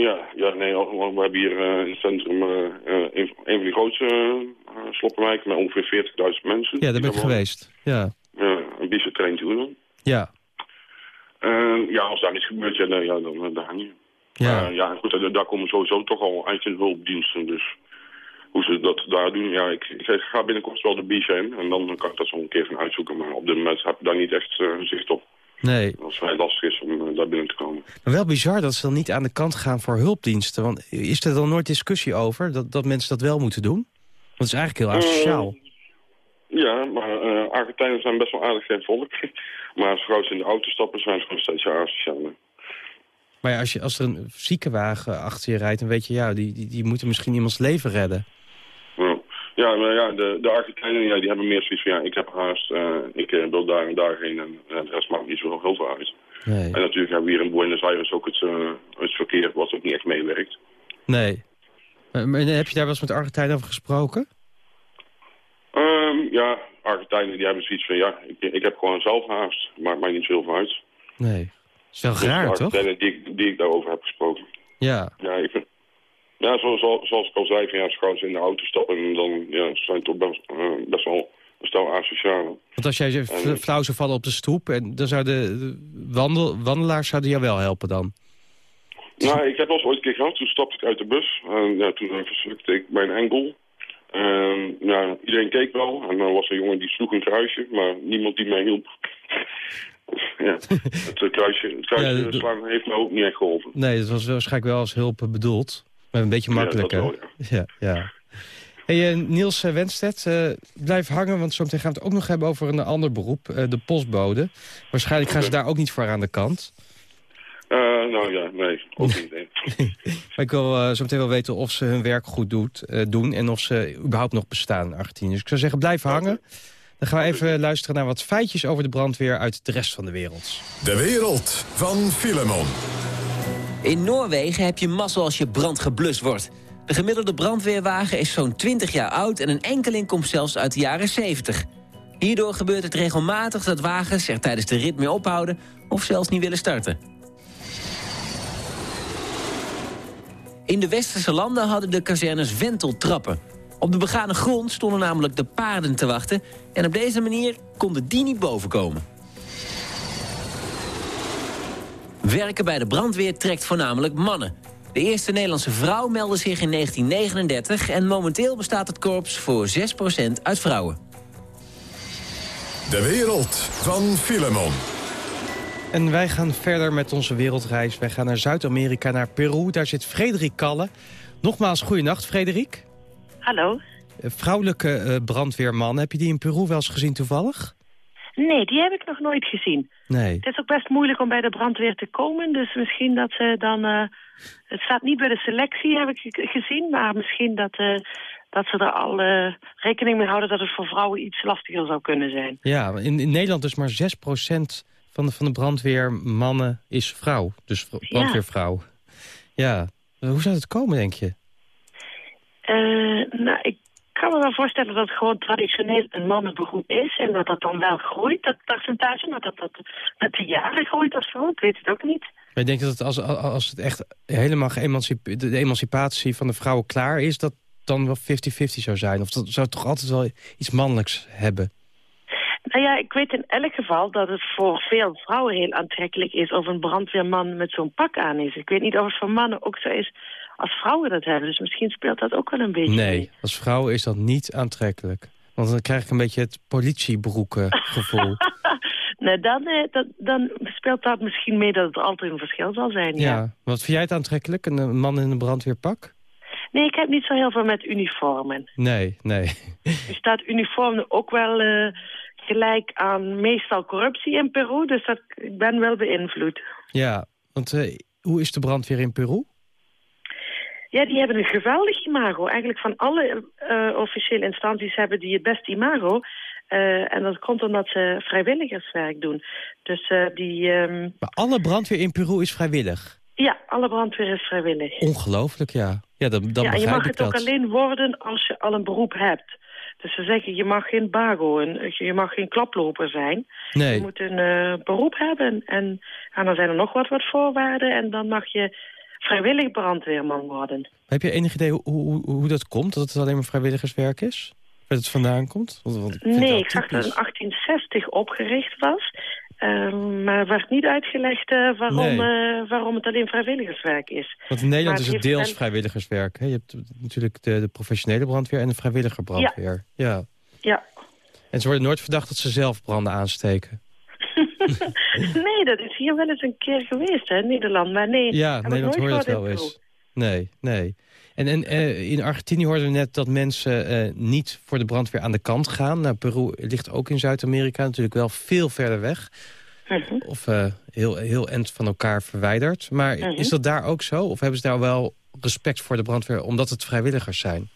Eh, ja, ja, nee, we hebben hier eh, in het centrum eh, een, een van die grootste sloppenwijken met ongeveer 40.000 mensen. Ja, daar ben ik geweest. Ja. Ja, een beetje trein toe. Ja. Ja, als daar niets gebeurt, ja, nee, ja dan, dan niet. Ja. Uh, ja, goed, daar, daar komen sowieso toch al in hulpdiensten. Dus hoe ze dat daar doen, ja, ik, ik ga binnenkort wel de bies in. En dan kan ik dat zo een keer gaan uitzoeken. Maar op dit moment heb ik daar niet echt uh, zicht op. Nee. Dat is vrij lastig is om uh, daar binnen te komen. Maar wel bizar dat ze dan niet aan de kant gaan voor hulpdiensten. Want is er dan nooit discussie over dat, dat mensen dat wel moeten doen? Want het is eigenlijk heel asociaal. Uh, ja, maar uh, Argentijnen zijn best wel aardig geen volk. [LAUGHS] maar als vrouwen in de auto stappen, zijn ze gewoon steeds asociaal. Maar ja, als, je, als er een ziekenwagen achter je rijdt, dan weet je, ja, die, die, die moeten misschien iemands leven redden. Ja, maar ja, de, de Argentijnen ja, die hebben meer zoiets van, ja, ik heb haast, uh, ik uh, wil daar en daarheen en uh, de rest maakt niet zo heel veel uit. Nee. En natuurlijk hebben we hier in Buenos Aires ook het, het verkeer wat ook niet echt meewerkt. Nee. Maar, heb je daar wel eens met Argentijnen over gesproken? Um, ja, Argentijnen die hebben zoiets van, ja, ik, ik heb gewoon zelf haast. Maakt mij niet zoveel uit. Nee. Dat is wel raar, dus toch? Die, ik, die ik daarover heb gesproken. Ja. Ja zoals, zoals ik al zei, van, ja, als gewoon ze in de auto stappen... en dan ja, zijn toch best, uh, best wel een stel. Want als jij en, flauw zou vallen op de stoep... En dan zouden de wandel, wandelaars zouden jou wel helpen dan? Nou, ik heb wel eens ooit een keer gehad. Toen stapte ik uit de bus. En ja, toen verzukte ik mijn enkel. En ja, iedereen keek wel. En dan was een jongen die sloeg een kruisje. Maar niemand die mij hielp. [LAUGHS] ja, het kruisje, het kruisje ja, slaan heeft me ook niet echt geholpen. Nee, dat was waarschijnlijk wel als hulp bedoeld. Maar een beetje makkelijk, ja, ja. ja. Hey, uh, Niels uh, Wenstedt, uh, blijf hangen, want zo meteen gaan we het ook nog hebben over een ander beroep, de postbode. Waarschijnlijk gaan ze daar ook niet voor aan de kant. nou ja, nee, ook niet. Nee. [LAUGHS] maar ik wil zo meteen wel weten of ze hun werk goed doet, doen en of ze überhaupt nog bestaan in Argentinië. Dus ik zou zeggen, blijf hangen. Dan gaan we even luisteren naar wat feitjes over de brandweer uit de rest van de wereld. De wereld van Filemon. In Noorwegen heb je mazzel als je brand geblust wordt. De gemiddelde brandweerwagen is zo'n 20 jaar oud... en een enkeling komt zelfs uit de jaren 70. Hierdoor gebeurt het regelmatig dat wagens er tijdens de rit mee ophouden... of zelfs niet willen starten. In de westerse landen hadden de kazernes wenteltrappen. Op de begane grond stonden namelijk de paarden te wachten... en op deze manier konden die niet bovenkomen. Werken bij de brandweer trekt voornamelijk mannen. De eerste Nederlandse vrouw meldde zich in 1939... en momenteel bestaat het korps voor 6% uit vrouwen. De wereld van Filemon. En wij gaan verder met onze wereldreis. Wij gaan naar Zuid-Amerika, naar Peru. Daar zit Frederik Kalle. Nogmaals, goeienacht, Frederik. Hallo. Vrouwelijke uh, brandweerman, heb je die in Peru wel eens gezien toevallig? Nee, die heb ik nog nooit gezien. Nee. Het is ook best moeilijk om bij de brandweer te komen. Dus misschien dat ze dan... Uh, het staat niet bij de selectie, heb ik gezien. Maar misschien dat, uh, dat ze er al rekening mee houden... dat het voor vrouwen iets lastiger zou kunnen zijn. Ja, in, in Nederland is maar 6% van de, van de brandweermannen is vrouw. Dus brandweervrouw. Ja. ja. Hoe zou het komen, denk je? nou, ik kan me wel voorstellen dat het gewoon traditioneel een mannenberoep is... en dat dat dan wel groeit, dat percentage, maar dat dat met de jaren groeit of zo. Ik weet het ook niet. Maar ik denk dat als, als het echt helemaal de emancipatie van de vrouwen klaar is... dat dan wel 50-50 zou zijn? Of dat zou toch altijd wel iets mannelijks hebben? Nou ja, ik weet in elk geval dat het voor veel vrouwen heel aantrekkelijk is... of een brandweerman met zo'n pak aan is. Ik weet niet of het voor mannen ook zo is als vrouwen dat hebben. Dus misschien speelt dat ook wel een beetje Nee, mee. als vrouw is dat niet aantrekkelijk. Want dan krijg ik een beetje het politiebroeken gevoel. [LAUGHS] nee, dan, eh, dan, dan speelt dat misschien mee dat het altijd een verschil zal zijn. Ja. ja. Wat vind jij het aantrekkelijk, een man in een brandweerpak? Nee, ik heb niet zo heel veel met uniformen. Nee, nee. Er staat uniform ook wel uh, gelijk aan meestal corruptie in Peru. Dus dat, ik ben wel beïnvloed. Ja, want uh, hoe is de brandweer in Peru? Ja, die hebben een geweldig imago. Eigenlijk van alle uh, officiële instanties hebben die het beste imago. Uh, en dat komt omdat ze vrijwilligerswerk doen. Dus uh, die... Um... Maar alle brandweer in Peru is vrijwillig? Ja, alle brandweer is vrijwillig. Ongelooflijk, ja. Ja, dan, dan ja, je mag het dat. ook alleen worden als je al een beroep hebt. Dus ze zeggen, je mag geen bago, en je mag geen klaploper zijn. Nee. Je moet een uh, beroep hebben. En, en dan zijn er nog wat, wat voorwaarden. En dan mag je vrijwillig brandweerman worden. Heb je enig idee hoe, hoe, hoe dat komt? Dat het alleen maar vrijwilligerswerk is? Waar het vandaan komt? Want, want ik nee, ik zag dat het in 1860 opgericht was. Ehm, maar er werd niet uitgelegd eh, waarom, Nee. eh, waarom het alleen vrijwilligerswerk is. Want in Nederland is het deels vrijwilligerswerk. Hè? Je hebt natuurlijk de, de professionele brandweer en de vrijwillige brandweer. Ja. Ja. En ze worden nooit verdacht dat ze zelf branden aansteken. [LAUGHS] nee, dat is hier wel eens een keer geweest, hè, Nederland. Maar nee, Ja, Nederland nooit hoor je dat wel eens. Nee, nee. En, en eh, in Argentinië hoorden we net dat mensen eh, niet voor de brandweer aan de kant gaan. Nou, Peru ligt ook in Zuid-Amerika natuurlijk wel veel verder weg. Mhm. Of eh, heel, heel end van elkaar verwijderd. Maar Mhm. is dat daar ook zo? Of hebben ze daar wel respect voor de brandweer omdat het vrijwilligers zijn?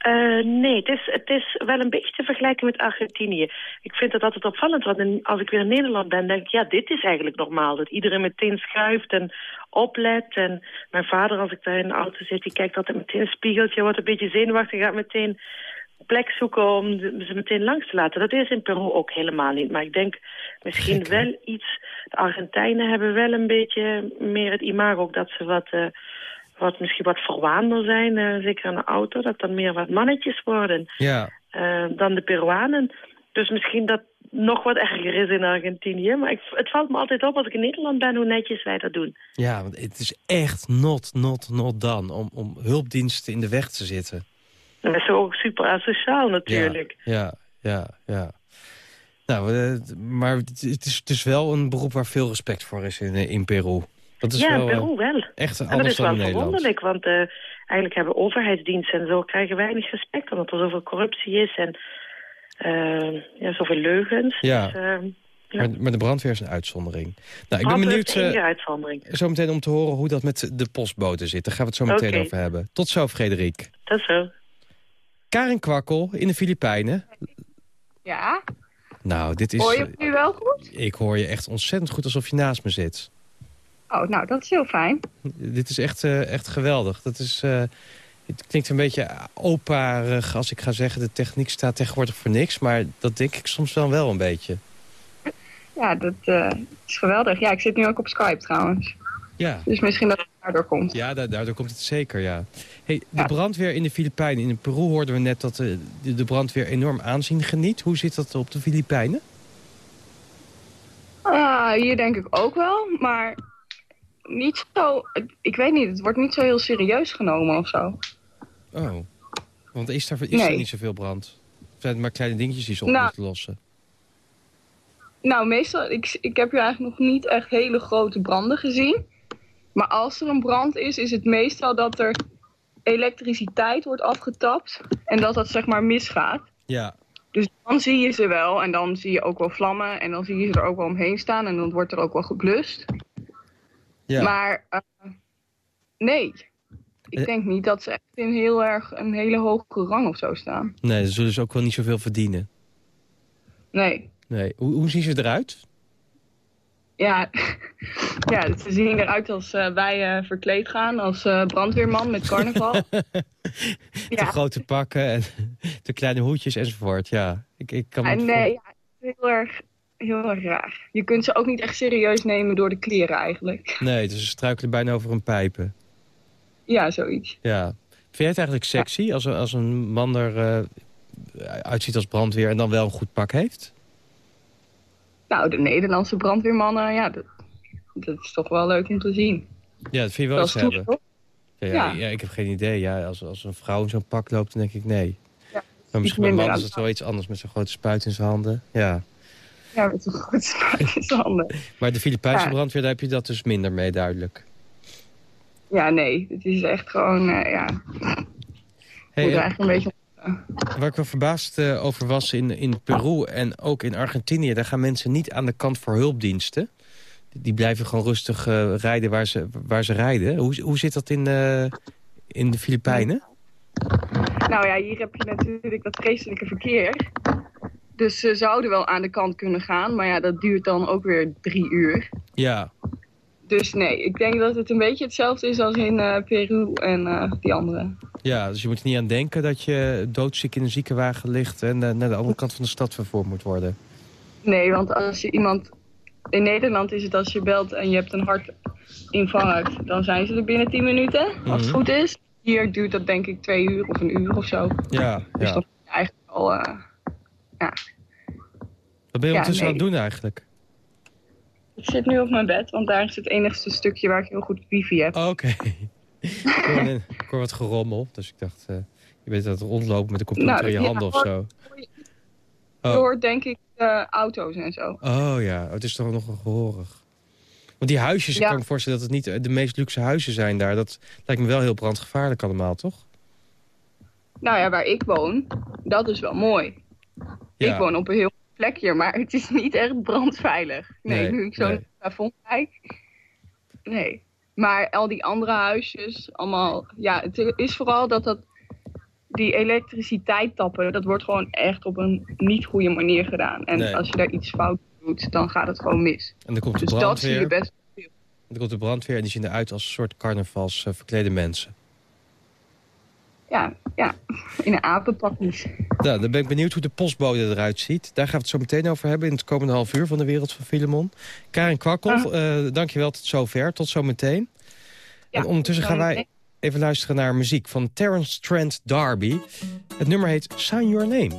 Eh, nee, het is, het is wel een beetje te vergelijken met Argentinië. Ik vind het altijd opvallend, want als ik weer in Nederland ben, denk ik... ja, dit is eigenlijk normaal, dat iedereen meteen schuift en oplet. En mijn vader, als ik daar in de auto zit, die kijkt altijd meteen een spiegeltje... wordt een beetje zenuwachtig, gaat meteen plek zoeken om ze meteen langs te laten. Dat is in Peru ook helemaal niet. Maar ik denk misschien wel iets... De Argentijnen hebben wel een beetje meer het imago ook dat ze wat... eh, wat misschien wat verwander zijn, eh, zeker aan de auto, dat dan meer wat mannetjes worden Ja, eh, dan de Peruanen. Dus misschien dat nog wat erger is in Argentinië. Maar ik, het valt me altijd op als ik in Nederland ben hoe netjes wij dat doen. ja want het is echt not, not, not dan om, om hulpdiensten in de weg te zitten. En dat is ook super asociaal natuurlijk. Ja, ja, ja. Nou, eh, maar het is, het is wel een beroep waar veel respect voor is in, in Peru. Dat is Ja, wel in eh, Peru wel. echt En dat anders is dan wel verwonderlijk, want eh, eigenlijk hebben overheidsdiensten en zo krijgen weinig respect, omdat er zoveel corruptie is en eh, ja, zoveel leugens. Ja. Dus, eh, ja. Maar, de brandweer is een uitzondering. Nou, ik ben benieuwd uitzondering. zo meteen om te horen hoe dat met de postboten zit. Daar gaan we het zo meteen over hebben. Tot zo, Frederik. Is zo. Karin Kwakkel in de Filipijnen. Ja, Nou, dit is... hoor je me nu wel goed? ik hoor je echt ontzettend goed alsof je naast me zit. Oh, nou, dat is heel fijn. Dit is echt, eh, echt geweldig. Dat is, eh, het klinkt een beetje oparig als ik ga zeggen... de techniek staat tegenwoordig voor niks. Maar dat denk ik soms dan wel een beetje. Ja, dat eh, is geweldig. Ja, ik zit nu ook op Skype trouwens. Ja, Dus misschien dat het daardoor komt. ja da- daardoor komt het zeker, ja. Hey, de brandweer in de Filipijnen. In Peru hoorden we net dat de, de, brandweer enorm aanzien geniet. Hoe zit dat op de Filipijnen? Ah, hier denk ik ook wel, maar niet zo... Ik weet niet, het wordt niet zo heel serieus genomen of zo. Oh, want is daar, is Nee. er niet zoveel brand? Zijn het maar kleine dingetjes die ze op Nou. moeten lossen? Nou, meestal, ik, ik heb hier eigenlijk nog niet echt hele grote branden gezien. Maar als er een brand is, is het meestal dat er elektriciteit wordt afgetapt. En dat dat zeg maar misgaat. Ja, Dus dan zie je ze wel en dan zie je ook wel vlammen. En dan zie je ze er ook wel omheen staan en dan wordt er ook wel geblust. Ja. Maar eh, nee, ik Eh. denk niet dat ze echt in heel erg een hele hoge rang of zo staan. Nee, ze zullen ze ook wel niet zoveel verdienen. Nee. Nee. Hoe, hoe zien ze eruit? Ja, [LAUGHS] ja ze zien eruit als eh, wij verkleed gaan als brandweerman met carnaval. [LAUGHS] De grote pakken en [LAUGHS] de kleine hoedjes enzovoort. Ja, ik, ik kan me en het nee, ja, heel erg, heel raar. Je kunt ze ook niet echt serieus nemen door de kleren eigenlijk. Nee, dus ze struikelen bijna over hun pijpen. Ja, zoiets. Ja. Vind jij het eigenlijk sexy als, een- als een man er eh, uitziet als brandweer... en dan wel een goed pak heeft? Nou, de Nederlandse brandweermannen, ja, dat, dat is toch wel leuk om te zien. Ja, dat vind je wel Dat eens is hebben. toch? Ja, ja, ik heb geen idee. Ja, als, als een vrouw in zo'n pak loopt, dan denk ik nee. Ja, maar misschien bij man is het wel iets anders met zo'n grote spuit in zijn handen. Ja. Ja, met een goed spuit in zijn handen. Maar de Filipijnse Ja. brandweer, daar heb je dat dus minder mee duidelijk. Ja, nee, het is echt gewoon, eh, ja, Hey, moet er eigenlijk een beetje... waar ik wel verbaasd eh, over was in, in Peru en ook in Argentinië... daar gaan mensen niet aan de kant voor hulpdiensten. Die blijven gewoon rustig eh, rijden waar ze, waar ze rijden. Hoe, hoe zit dat in, eh, in de Filipijnen? Nou ja, hier heb je natuurlijk dat vreselijke verkeer. Dus ze zouden wel aan de kant kunnen gaan, maar ja, dat duurt dan ook weer drie uur. Ja, Dus nee, ik denk dat het een beetje hetzelfde is als in eh, Peru en eh, die andere. ja, dus je moet er niet aan denken dat je doodziek in een ziekenwagen ligt... en eh, naar de andere kant van de stad vervoerd moet worden. Nee, want als je iemand... In Nederland is het als je belt en je hebt een hartinfarct, dan zijn ze er binnen 10 minuten, als het Mhm. goed is. Hier duurt dat denk ik twee uur of een uur of zo. Ja, Dus ja. dan ben je eigenlijk al... Wat ben je Ja, ondertussen aan het doen eigenlijk? Ik zit nu op mijn bed, want daar is het enigste stukje waar ik heel goed wifi heb. Oké. ik, hoor een- ik hoor wat gerommel, dus ik dacht... eh, je bent aan het rondlopen met de computer Nou, in je ja, handen of hoor- zo. Oh. hoort denk ik eh, auto's en zo. Oh ja, het is toch nog een gehoorig. Want die huisjes, ik kan me voorstellen dat het niet de meest luxe huizen zijn daar. Dat lijkt me wel heel brandgevaarlijk allemaal, toch? Nou ja, waar ik woon, dat is wel mooi. Ja. Ik woon op een heel plekje, maar het is niet echt brandveilig. Nee, Nee, nu ik zo nee. naar het plafond kijk. Nee. Maar al die andere huisjes, allemaal... Ja, het is vooral dat dat... Die elektriciteit tappen, dat wordt gewoon echt op een niet goede manier gedaan. En Nee. als je daar iets fout doet, dan gaat het gewoon mis. En dan komt de Dus dat zie brandweer. je best Dan komt de brandweer en die zien eruit als een soort carnavals eh, verklede mensen. Ja, ja, in een apenpakjes. Nou, dan ben ik benieuwd hoe de postbode eruit ziet. Daar gaan we het zo meteen over hebben in het komende half uur van de Wereld van Filemon. Karin Kwakkel, Ah. eh, dankjewel tot zover. Tot zometeen. en ondertussen gaan wij even luisteren naar muziek van Terence Trent D'Arby. Het nummer heet Sign Your Name.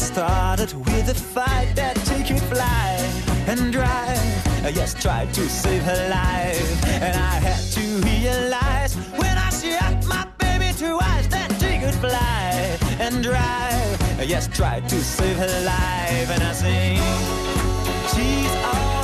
started with a fight that she could fly and drive. Yes, tried to save her life. And I had to realize when I shot my baby eyes that she could fly and drive. Yes, tried to save her life. And I sing, she's alright,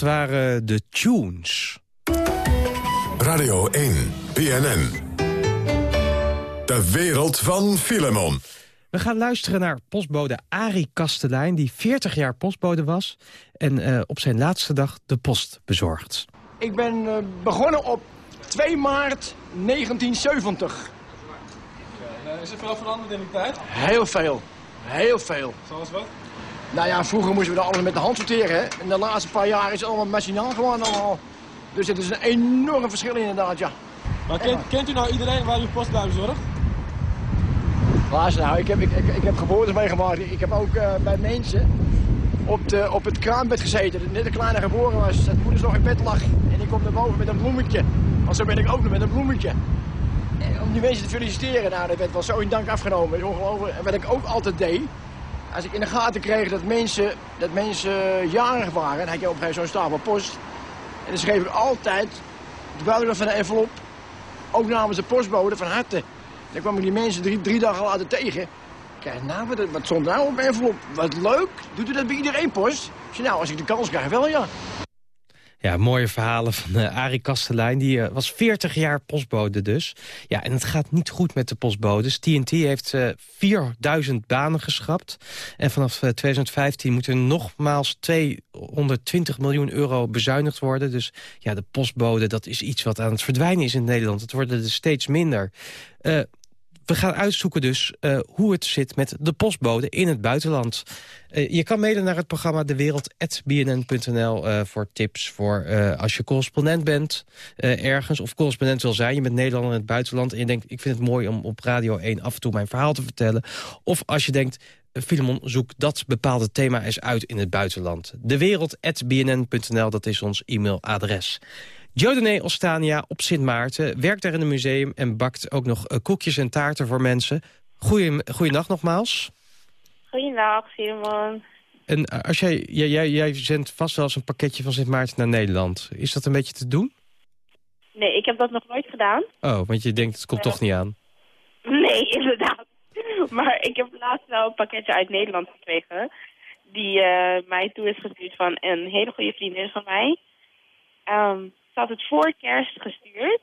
Dat waren de tunes. Radio 1, BNN. De wereld van Filemon. We gaan luisteren naar postbode Arie Kastelein... die 40 jaar postbode was en eh, op zijn laatste dag de post bezorgt. Ik ben eh, begonnen op 2 maart 1970. Is er veel veranderd in die tijd? Heel veel. Heel veel. Zoals wat? Nou ja, vroeger moesten we dan alles met de hand sorteren. Hè? En de laatste paar jaar is het allemaal machinaal geworden allemaal. Dus het is een enorm verschil inderdaad, ja. Maar kent, kent u nou iedereen waar u post bij bezorgt? Luister nou, ik heb, ik, ik, ik heb geboortes meegemaakt. Ik heb ook eh, bij mensen op, de, op het kraambed gezeten. Dat net een kleine geboren was. Dat moeder nog in bed lag. En ik kom naar boven met een bloemetje. Want zo ben ik ook nog met een bloemetje. En om die mensen te feliciteren, nou, dat werd wel zo in dank afgenomen. Dat is ongelooflijk. En wat ik ook altijd deed, als ik in de gaten kreeg dat mensen, dat mensen jarig waren, had je op een gegeven moment zo'n stapel post. En dan schreef ik altijd de buitenkant van de envelop. Ook namens de postbode van harte. Dan kwamen die mensen drie, drie dagen later tegen. Kijk, nou, wat, wat stond nou op envelop? Wat leuk. Doet u dat bij iedereen post? Ik zei, nou, als ik de kans krijg, wel ja. Ja, mooie verhalen van uh, Arie Kastelein. Die eh, was 40 jaar postbode dus. Ja, en het gaat niet goed met de postbodes. TNT heeft eh 4000 banen geschrapt. En vanaf eh, 2015 moet er nogmaals 220 miljoen euro bezuinigd worden. Dus ja, de postbode, dat is iets wat aan het verdwijnen is in Nederland. Het worden er steeds minder. We gaan uitzoeken dus eh, hoe het zit met de postbode in het buitenland. Eh, je kan mailen naar het programma dewereld.bnn.nl eh voor tips voor als je correspondent bent ergens... of correspondent wil zijn, je bent Nederlander in het buitenland... en je denkt, ik vind het mooi om op Radio 1 af en toe mijn verhaal te vertellen. Of als je denkt, Filemon, zoek dat bepaalde thema eens uit in het buitenland. Dewereld.bnn.nl, dat is ons e-mailadres. Jodene Ostania op Sint Maarten werkt daar in een museum... en bakt ook nog eh, koekjes en taarten voor mensen. Goeie, goeiedag nogmaals. Goedendag, Simon. En eh, als jij, jij, jij, jij zendt vast wel eens een pakketje van Sint Maarten naar Nederland. Is dat een beetje te doen? Nee, ik heb dat nog nooit gedaan. Oh, want je denkt, het komt toch niet aan. Nee, [LAUGHS] inderdaad. Maar ik heb laatst wel een pakketje uit Nederland gekregen. Die eh, mij toe is gestuurd van een hele goede vriendin van mij. Ze had het voor kerst gestuurd.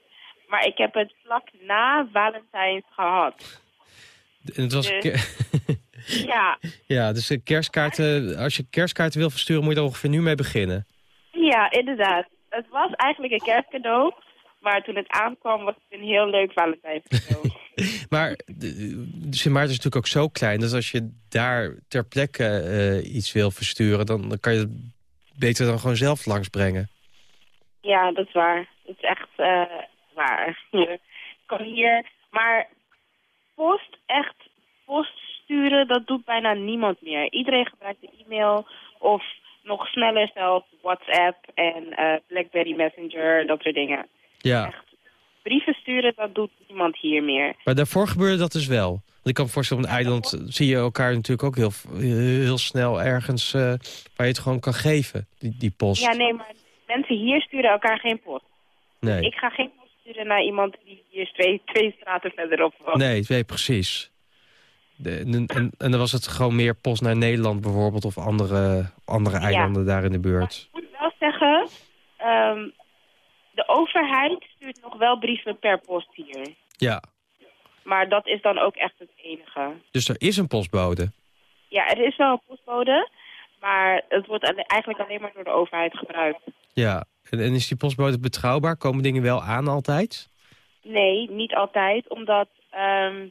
Maar ik heb het vlak na Valentijns gehad. En het was... Dus- [LAUGHS] Ja, ja, dus de kerstkaarten, als je kerstkaarten wil versturen, moet je er ongeveer nu mee beginnen. ja, inderdaad. Het was eigenlijk een kerstcadeau. Maar toen het aankwam was het een heel leuk Valentijnscadeau. [LAUGHS] Maar Sint Maarten is natuurlijk ook zo klein... dat als je daar ter plekke eh, iets wil versturen... Dan, dan kan je het beter dan gewoon zelf langsbrengen. Ja, dat is waar. Dat is echt eh, waar. [LAUGHS] Je kan hier... Maar post, echt post sturen, dat doet bijna niemand meer. Iedereen gebruikt de e-mail of nog sneller zelfs WhatsApp en eh, BlackBerry Messenger, dat soort dingen. Ja, Brieven sturen, dat doet niemand hier meer. maar daarvoor gebeurde dat dus wel. Want ik kan me voorstellen, op een eiland zie je elkaar natuurlijk ook heel, heel snel ergens... eh, waar je het gewoon kan geven, die, die post. Ja, nee, maar mensen hier sturen elkaar geen post. nee. Ik ga geen post sturen naar iemand die hier twee, twee straten verderop woont. Nee, nee, precies. De, en, en, en dan was het gewoon meer post naar Nederland bijvoorbeeld... of andere, andere eilanden daar in de buurt. Ik moet wel zeggen, ehm, de overheid stuurt nog wel brieven per post hier. Ja, Maar dat is dan ook echt het enige. dus er is een postbode. Ja, er is wel een postbode, maar het wordt eigenlijk alleen maar door de overheid gebruikt. Ja, en, en is die postbode betrouwbaar? Komen dingen wel aan altijd? Nee, niet altijd, omdat ehm,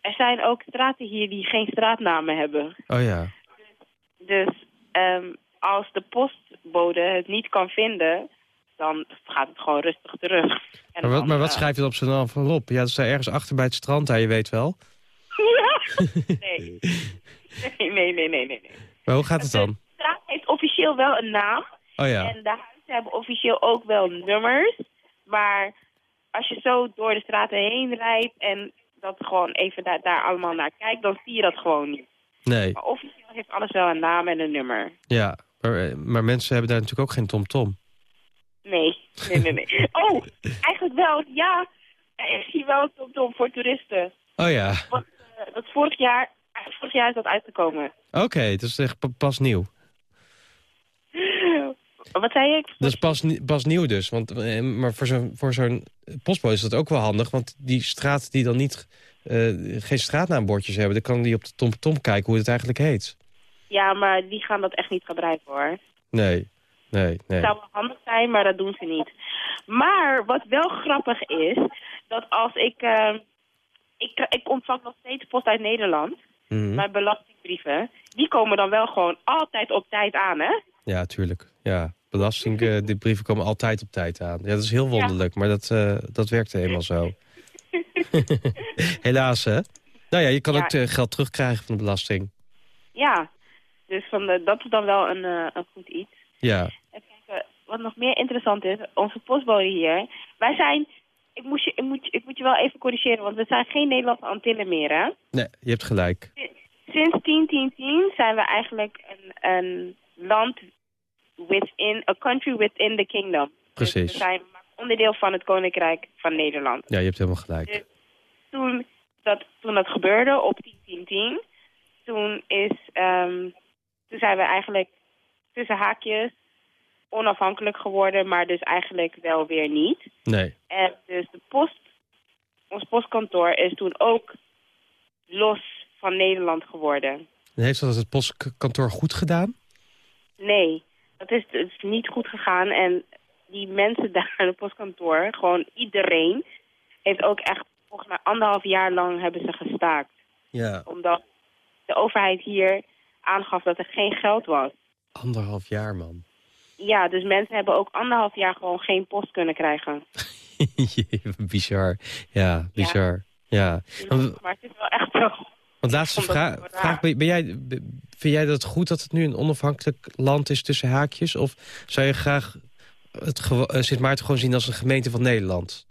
er zijn ook straten hier die geen straatnamen hebben. Oh ja. Dus ehm, als de postbode het niet kan vinden, dan gaat het gewoon rustig terug. En Maar wat, dan, maar wat eh, schrijf je op zijn envelop? Ja, dat is ergens achter bij het strand, hè, je weet wel. Ja. [LAUGHS] Nee. nee, nee, nee, nee, nee. Maar hoe gaat het dan? De straat heeft officieel wel een naam. Oh ja. En de huizen hebben officieel ook wel nummers. Maar als je zo door de straten heen rijdt en dat gewoon even daar, daar allemaal naar kijkt, dan zie je dat gewoon niet. Nee, Maar officieel heeft alles wel een naam en een nummer. ja. Maar, eh, maar mensen hebben daar natuurlijk ook geen tomtom. Nee, nee, nee, nee. [LAUGHS] Oh, eigenlijk wel, ja. Is hier wel een TomTom voor toeristen. Oh ja, Want, eh, dat vorig jaar, vorig jaar is dat uitgekomen. oké, het is echt pa- pas nieuw. [LAUGHS] Wat zei ik? Dat is pas, pas nieuw dus. Want, eh, maar voor zo'n voor zo'n postbode is dat ook wel handig. Want die straat die dan niet, eh, geen straatnaambordjes hebben... dan kan die op de tomtom kijken hoe het eigenlijk heet. Ja, maar die gaan dat echt niet gebruiken hoor. Nee, nee, nee. Het zou wel handig zijn, maar dat doen ze niet. Maar wat wel grappig is, dat als ik... eh, ik, ik ontvang nog steeds post uit Nederland. Mhm. Mijn belastingbrieven. Die komen dan wel gewoon altijd op tijd aan, hè? Ja, tuurlijk. Ja, belasting, eh, die brieven komen altijd op tijd aan. Ja, dat is heel wonderlijk, maar dat, eh dat werkt eenmaal zo. [LAUGHS] Helaas, hè? Nou ja, je kan Ja. ook eh, geld terugkrijgen van de belasting. Ja. Dus van de, dat is dan wel een, een goed iets. Ja, Even kijken, wat nog meer interessant is, onze postbode hier. Wij zijn, ik moet, je, ik, moet, ik moet je wel even corrigeren, want we zijn geen Nederlandse Antillen meer, hè? nee, je hebt gelijk. Sinds 10-10-10 zijn we eigenlijk een, een land within, a country within the kingdom. Dus Precies. we zijn, onderdeel van het Koninkrijk van Nederland. Ja, je hebt helemaal gelijk. Dus toen dat, toen dat gebeurde op 10-10-10, toen, is, ehm, toen zijn we eigenlijk tussen haakjes onafhankelijk geworden, maar dus eigenlijk wel weer niet. Nee. En dus de post, ons postkantoor is toen ook los van Nederland geworden. En heeft dat het postkantoor goed gedaan? Nee, dat is, is niet goed gegaan. En die mensen [LAUGHS] daar in het postkantoor, gewoon iedereen, heeft ook echt volgens mij anderhalf jaar lang hebben ze gestaakt. Ja. Omdat de overheid hier aangaf dat er geen geld was. Anderhalf jaar, man. Ja, dus mensen hebben ook anderhalf jaar gewoon geen post kunnen krijgen. [LAUGHS] [LAUGHS] bizar. Ja, bizar. Ja. Maar het is wel echt zo. Want laatste vraag. vraag ben, jij, vind jij dat goed dat het nu een onafhankelijk land is tussen haakjes? Of zou je graag het eh, Sint Maarten gewoon zien als een gemeente van Nederland?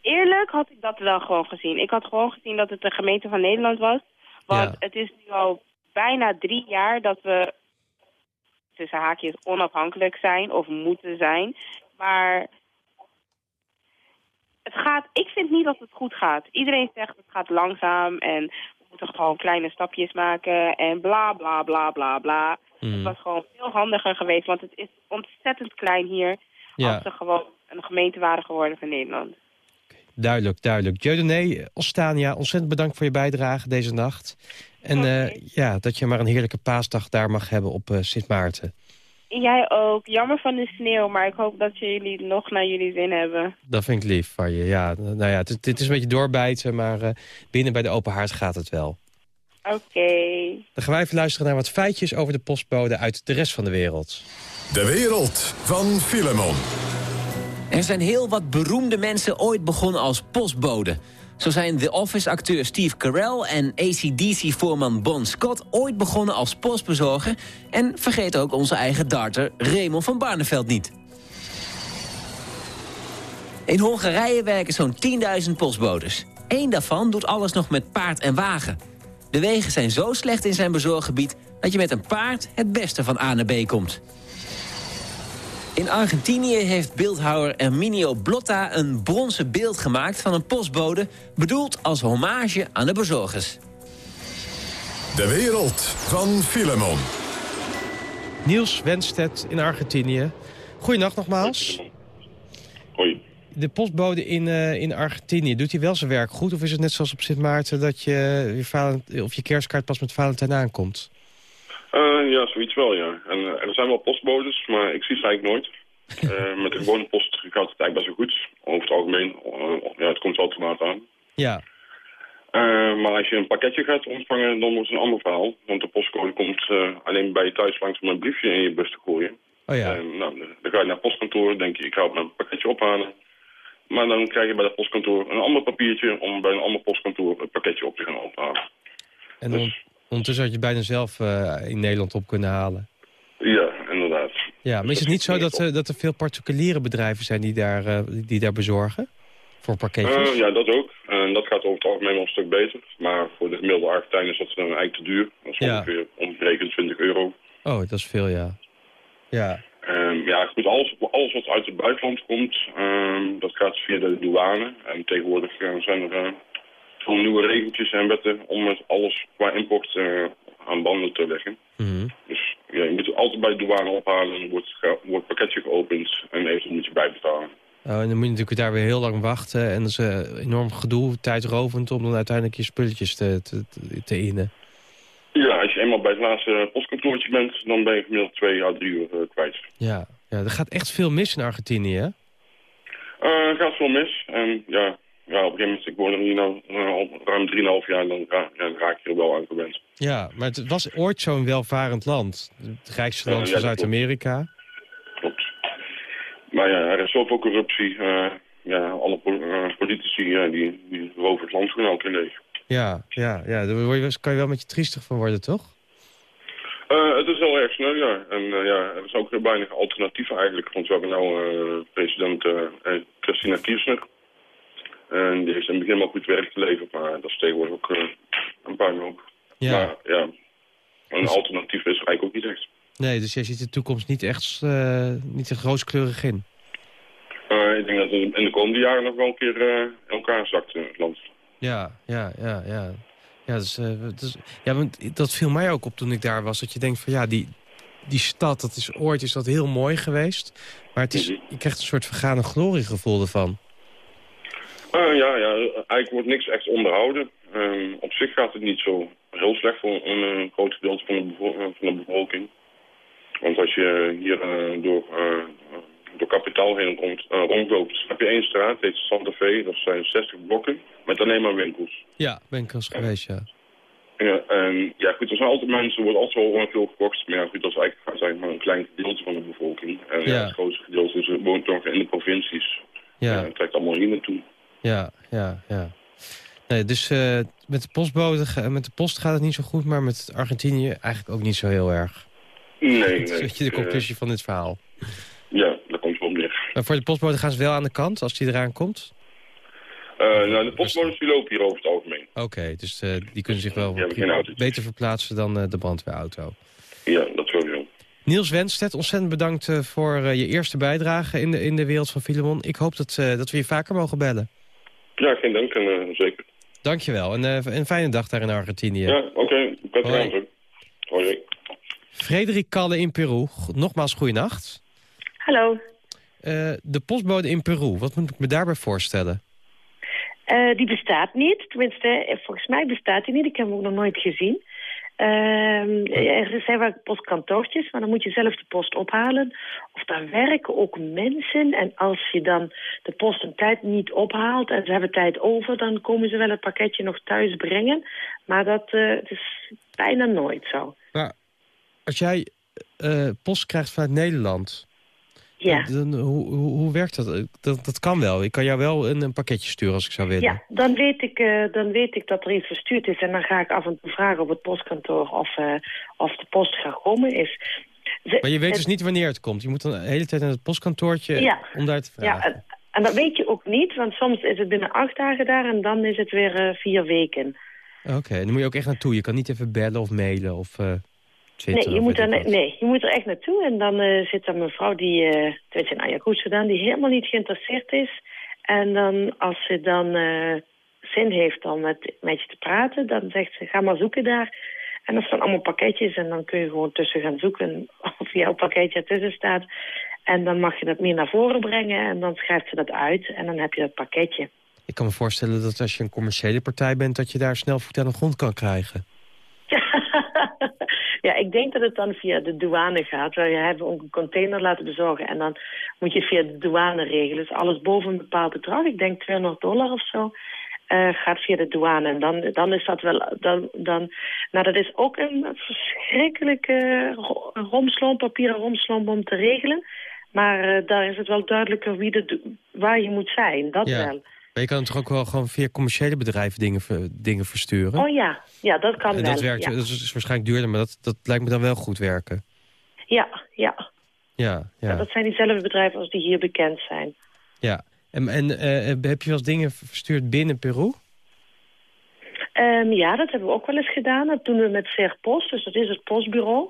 Eerlijk had ik dat wel gewoon gezien. Ik had gewoon gezien dat het de gemeente van Nederland was. Want Ja. het is nu al bijna drie jaar dat we tussen haakjes onafhankelijk zijn of moeten zijn. Maar het gaat, ik vind niet dat het goed gaat. Iedereen zegt het gaat langzaam en we moeten gewoon kleine stapjes maken en bla bla bla bla bla. Het was gewoon veel handiger geweest, want het is ontzettend klein hier Ja. als ze gewoon een gemeente waren geworden van Nederland. Duidelijk, duidelijk. Dieudonné, Ostania, ontzettend bedankt voor je bijdrage deze nacht. En eh, ja, dat je maar een heerlijke paasdag daar mag hebben op eh, Sint Maarten. Jij ook. Jammer van de sneeuw, maar ik hoop dat jullie nog naar jullie zin hebben. Dat vind ik lief van je. Ja, nou ja, het, het is een beetje doorbijten, maar eh, binnen bij de open haard gaat het wel. Oké. Dan gaan wij even luisteren naar wat feitjes over de postbode uit de rest van de wereld. De wereld van Filemon. Er zijn heel wat beroemde mensen ooit begonnen als postbode. Zo zijn The Office-acteur Steve Carell en ACDC-voorman Bon Scott... ooit begonnen als postbezorger. En vergeet ook onze eigen darter Raymond van Barneveld niet. In Hongarije werken zo'n 10.000 postbodes. Eén daarvan doet alles nog met paard en wagen. De wegen zijn zo slecht in zijn bezorggebied... dat je met een paard het beste van A naar B komt. In Argentinië heeft beeldhouwer Erminio Blotta een bronzen beeld gemaakt van een postbode... bedoeld als hommage aan de bezorgers. De wereld van Filemon. Niels Wenstedt in Argentinië. Goeienacht nogmaals. Hoi. De postbode in, eh, in Argentinië, doet hij wel zijn werk goed? Of is het net zoals op Sint Maarten dat je, je, of je kerstkaart pas met Valentijn aankomt? Eh, ja, zoiets wel, ja. En eh, er zijn wel postbodes, maar ik zie ze eigenlijk nooit. [LAUGHS] Eh, met de gewone post gaat het eigenlijk best wel goed. Over het algemeen, eh, ja, het komt automaat aan. Ja. Maar als je een pakketje gaat ontvangen, dan wordt het een ander verhaal. Want de postcode komt alleen bij je thuis langs om een briefje in je bus te gooien. Oh ja. En, nou, dan ga je naar het postkantoor, denk je, ik ga mijn pakketje ophalen. Maar dan krijg je bij het postkantoor een ander papiertje om bij een ander postkantoor het pakketje op te gaan ophalen. En on- ondertussen had je bijna zelf in Nederland op kunnen halen. Ja, inderdaad. Ja, maar is het niet zo dat, eh, dat er veel particuliere bedrijven zijn die daar, eh, die daar bezorgen? Voor pakketjes? Eh, ja, dat ook. En dat gaat over het algemeen wel een stuk beter. Maar voor de gemiddelde Argentijn is dat dan eigenlijk te duur. Dat is Ja. ongeveer omgerekend 20 euro. Oh, dat is veel, ja. Ja, Ehm, ja, goed, alles, alles wat uit het buitenland komt, ehm, dat gaat via de douane. En tegenwoordig zijn er uh, veel nieuwe regeltjes en wetten om het alles qua import aan banden te leggen. Mhm. Dus ja, je moet altijd bij de douane ophalen, dan wordt, wordt het pakketje geopend en eventueel moet je bijbetalen. Oh, en dan moet je natuurlijk daar weer heel lang wachten. En dat is eh, enorm gedoe, tijdrovend... om dan uiteindelijk je spulletjes te, te, te, innen. Ja, als je eenmaal bij het laatste postkantoortje bent, dan ben je gemiddeld twee à drie uur eh, kwijt. Ja. ja, er gaat echt veel mis in Argentinië, hè? Eh gaat wel mis. En ja, ja, op een gegeven moment, ik woon er hier nou eh, al ruim 3,5 jaar, dan, ra ja, dan raak je er wel aan gewend. Ja, maar het was ooit zo'n welvarend land. Het rijkste Ja, land ja, van Zuid-Amerika. Maar ja, er is zoveel corruptie. eh, ja, alle po- eh, politici eh, die, die roven het land gewoon elke leeg. Ja, ja, ja, daar word je- kan je wel met je triestig van worden, toch? Eh, het is heel erg snel, ja. En ja, er is ook heel weinig alternatieven eigenlijk. Want we hebben nou president Christina Kirchner. En die heeft in het begin wel goed werk geleverd, maar dat is tegenwoordig ook eh, een puinhoop. Ja. Maar ja, een alternatief is eigenlijk ook niet echt. Nee, dus jij ziet de toekomst niet echt, eh, niet echt rooskleurig in. Maar ik denk dat het in de komende jaren nog wel een keer eh, in elkaar zakt in het land. Ja, ja, ja, ja. Ja, dus, eh, dus, ja, want dat viel mij ook op toen ik daar was. Dat je denkt van ja, die, die stad, dat is ooit is dat heel mooi geweest. Maar het is, je krijgt een soort vergane gloriegevoel ervan. Eh, ja, ja, eigenlijk wordt niks echt onderhouden. Ehm, op zich gaat het niet zo heel slecht voor een, een groot gedeelte van de, bevo- eh, van de bevolking. Want als je hier eh, door, door kapitaal heen komt, eh, rondloopt, heb je één straat, heet Santa Fe. Dat zijn 60 blokken met alleen maar winkels. Ja, eens geweest, ja. Ja, en ja, goed, er zijn altijd mensen, er wordt altijd wel veel gekocht. Maar ja, goed, dat is eigenlijk zeg maar, een klein gedeelte van de bevolking. En ja. Ja. het grootste gedeelte is, woont toch in de provincies. Ja. Ja, het trekt allemaal hier naartoe. Ja, ja, ja. Nee, dus eh, met, de postbode, met de post gaat het niet zo goed, maar met Argentinië eigenlijk ook niet zo heel erg. Nee, [LAUGHS] Dat nee. is een beetje de Eh, conclusie van dit verhaal. ja, daar komt het wel op neer. Maar voor de postbode gaan ze wel aan de kant als die eraan komt? Eh, nou, de postbodes die lopen hier over het algemeen. Oké, dus die kunnen zich wel beter verplaatsen dan de brandweerauto. Ja, dat sowieso. Niels Wenstedt, ontzettend bedankt voor je eerste bijdrage in de, in de wereld van Filemon. Ik hoop dat, dat we je vaker mogen bellen. Ja, geen dank en eh, zeker. Dankjewel en eh, een fijne dag daar in Argentinië. Ja, oké. Okay. Hoi. Hoi. Frederik Kalle in Peru, nogmaals goeienacht. Hallo. Eh, de postbode in Peru, wat moet ik me daarbij voorstellen? Eh, die bestaat niet. Tenminste, eh, volgens mij bestaat die niet. Ik heb hem ook nog nooit gezien. Ehm, er zijn wel postkantoortjes, maar dan moet je zelf de post ophalen. Of daar werken ook mensen. En als je dan de post een tijd niet ophaalt en ze hebben tijd over... dan komen ze wel het pakketje nog thuis brengen. Maar dat eh, is bijna nooit zo. Maar als jij eh, post krijgt vanuit Nederland... Ja. Dan, dan- hoe, hoe, hoe werkt dat? Eh, dat? Dat kan wel. Ik kan jou wel een, een pakketje sturen als ik zou willen. Ja, dan weet, ik, eh, dan weet ik dat er iets verstuurd is. En dan ga ik af en toe vragen op het postkantoor of, eh, of de post gekomen is. Ze- Maar je weet het- dus niet wanneer het komt. Je moet dan de hele tijd naar het postkantoortje Ja. om daar te Ja, vragen. en, en dat weet je ook niet, want soms is het binnen acht dagen daar en dan is het weer eh, vier weken. Oké, dan moet je ook echt naartoe. Je kan niet even bellen of mailen of Nee je, moet weet er, nee, je moet er echt naartoe en dan eh, zit er een mevrouw die, eh tenminste in Ayacucho dan, die helemaal niet geïnteresseerd is. En dan, als ze dan eh, zin heeft om met, met je te praten, dan zegt ze, ga maar zoeken daar. En dat staan allemaal pakketjes en dan kun je gewoon tussen gaan zoeken of [LAUGHS] jouw pakketje ertussen staat. En dan mag je dat meer naar voren brengen en dan schrijft ze dat uit en dan heb je dat pakketje. Ik kan me voorstellen dat als je een commerciële partij bent... dat je daar snel voet aan de grond kan krijgen. Ja, [LAUGHS] [LAUGHS] ik denk dat het dan via de douane gaat. Wij hebben ook een container laten bezorgen. En dan moet je via de douane regelen. Dus alles boven een bepaald bedrag, ik denk 200 dollar of zo, eh, gaat via de douane. En dan, dan is dat wel... Dan, dan, nou, dat is ook een verschrikkelijke ro- romslomp, papieren romslomp om te regelen. Maar eh, daar is het wel duidelijker wie de, waar je moet zijn. Dat Ja. wel. Maar je kan toch ook wel gewoon via commerciële bedrijven dingen, dingen versturen? Oh ja, ja, dat kan en wel. dat, werkt, ja. dat is waarschijnlijk duurder, maar dat, dat lijkt me dan wel goed werken. ja, ja. Ja, ja. Dat zijn diezelfde bedrijven als die hier bekend zijn. ja. En, en eh, heb je wel eens dingen verstuurd binnen Peru? Ehm, ja, dat hebben we ook wel eens gedaan. Dat doen we met Verpost, dus dat is het postbureau.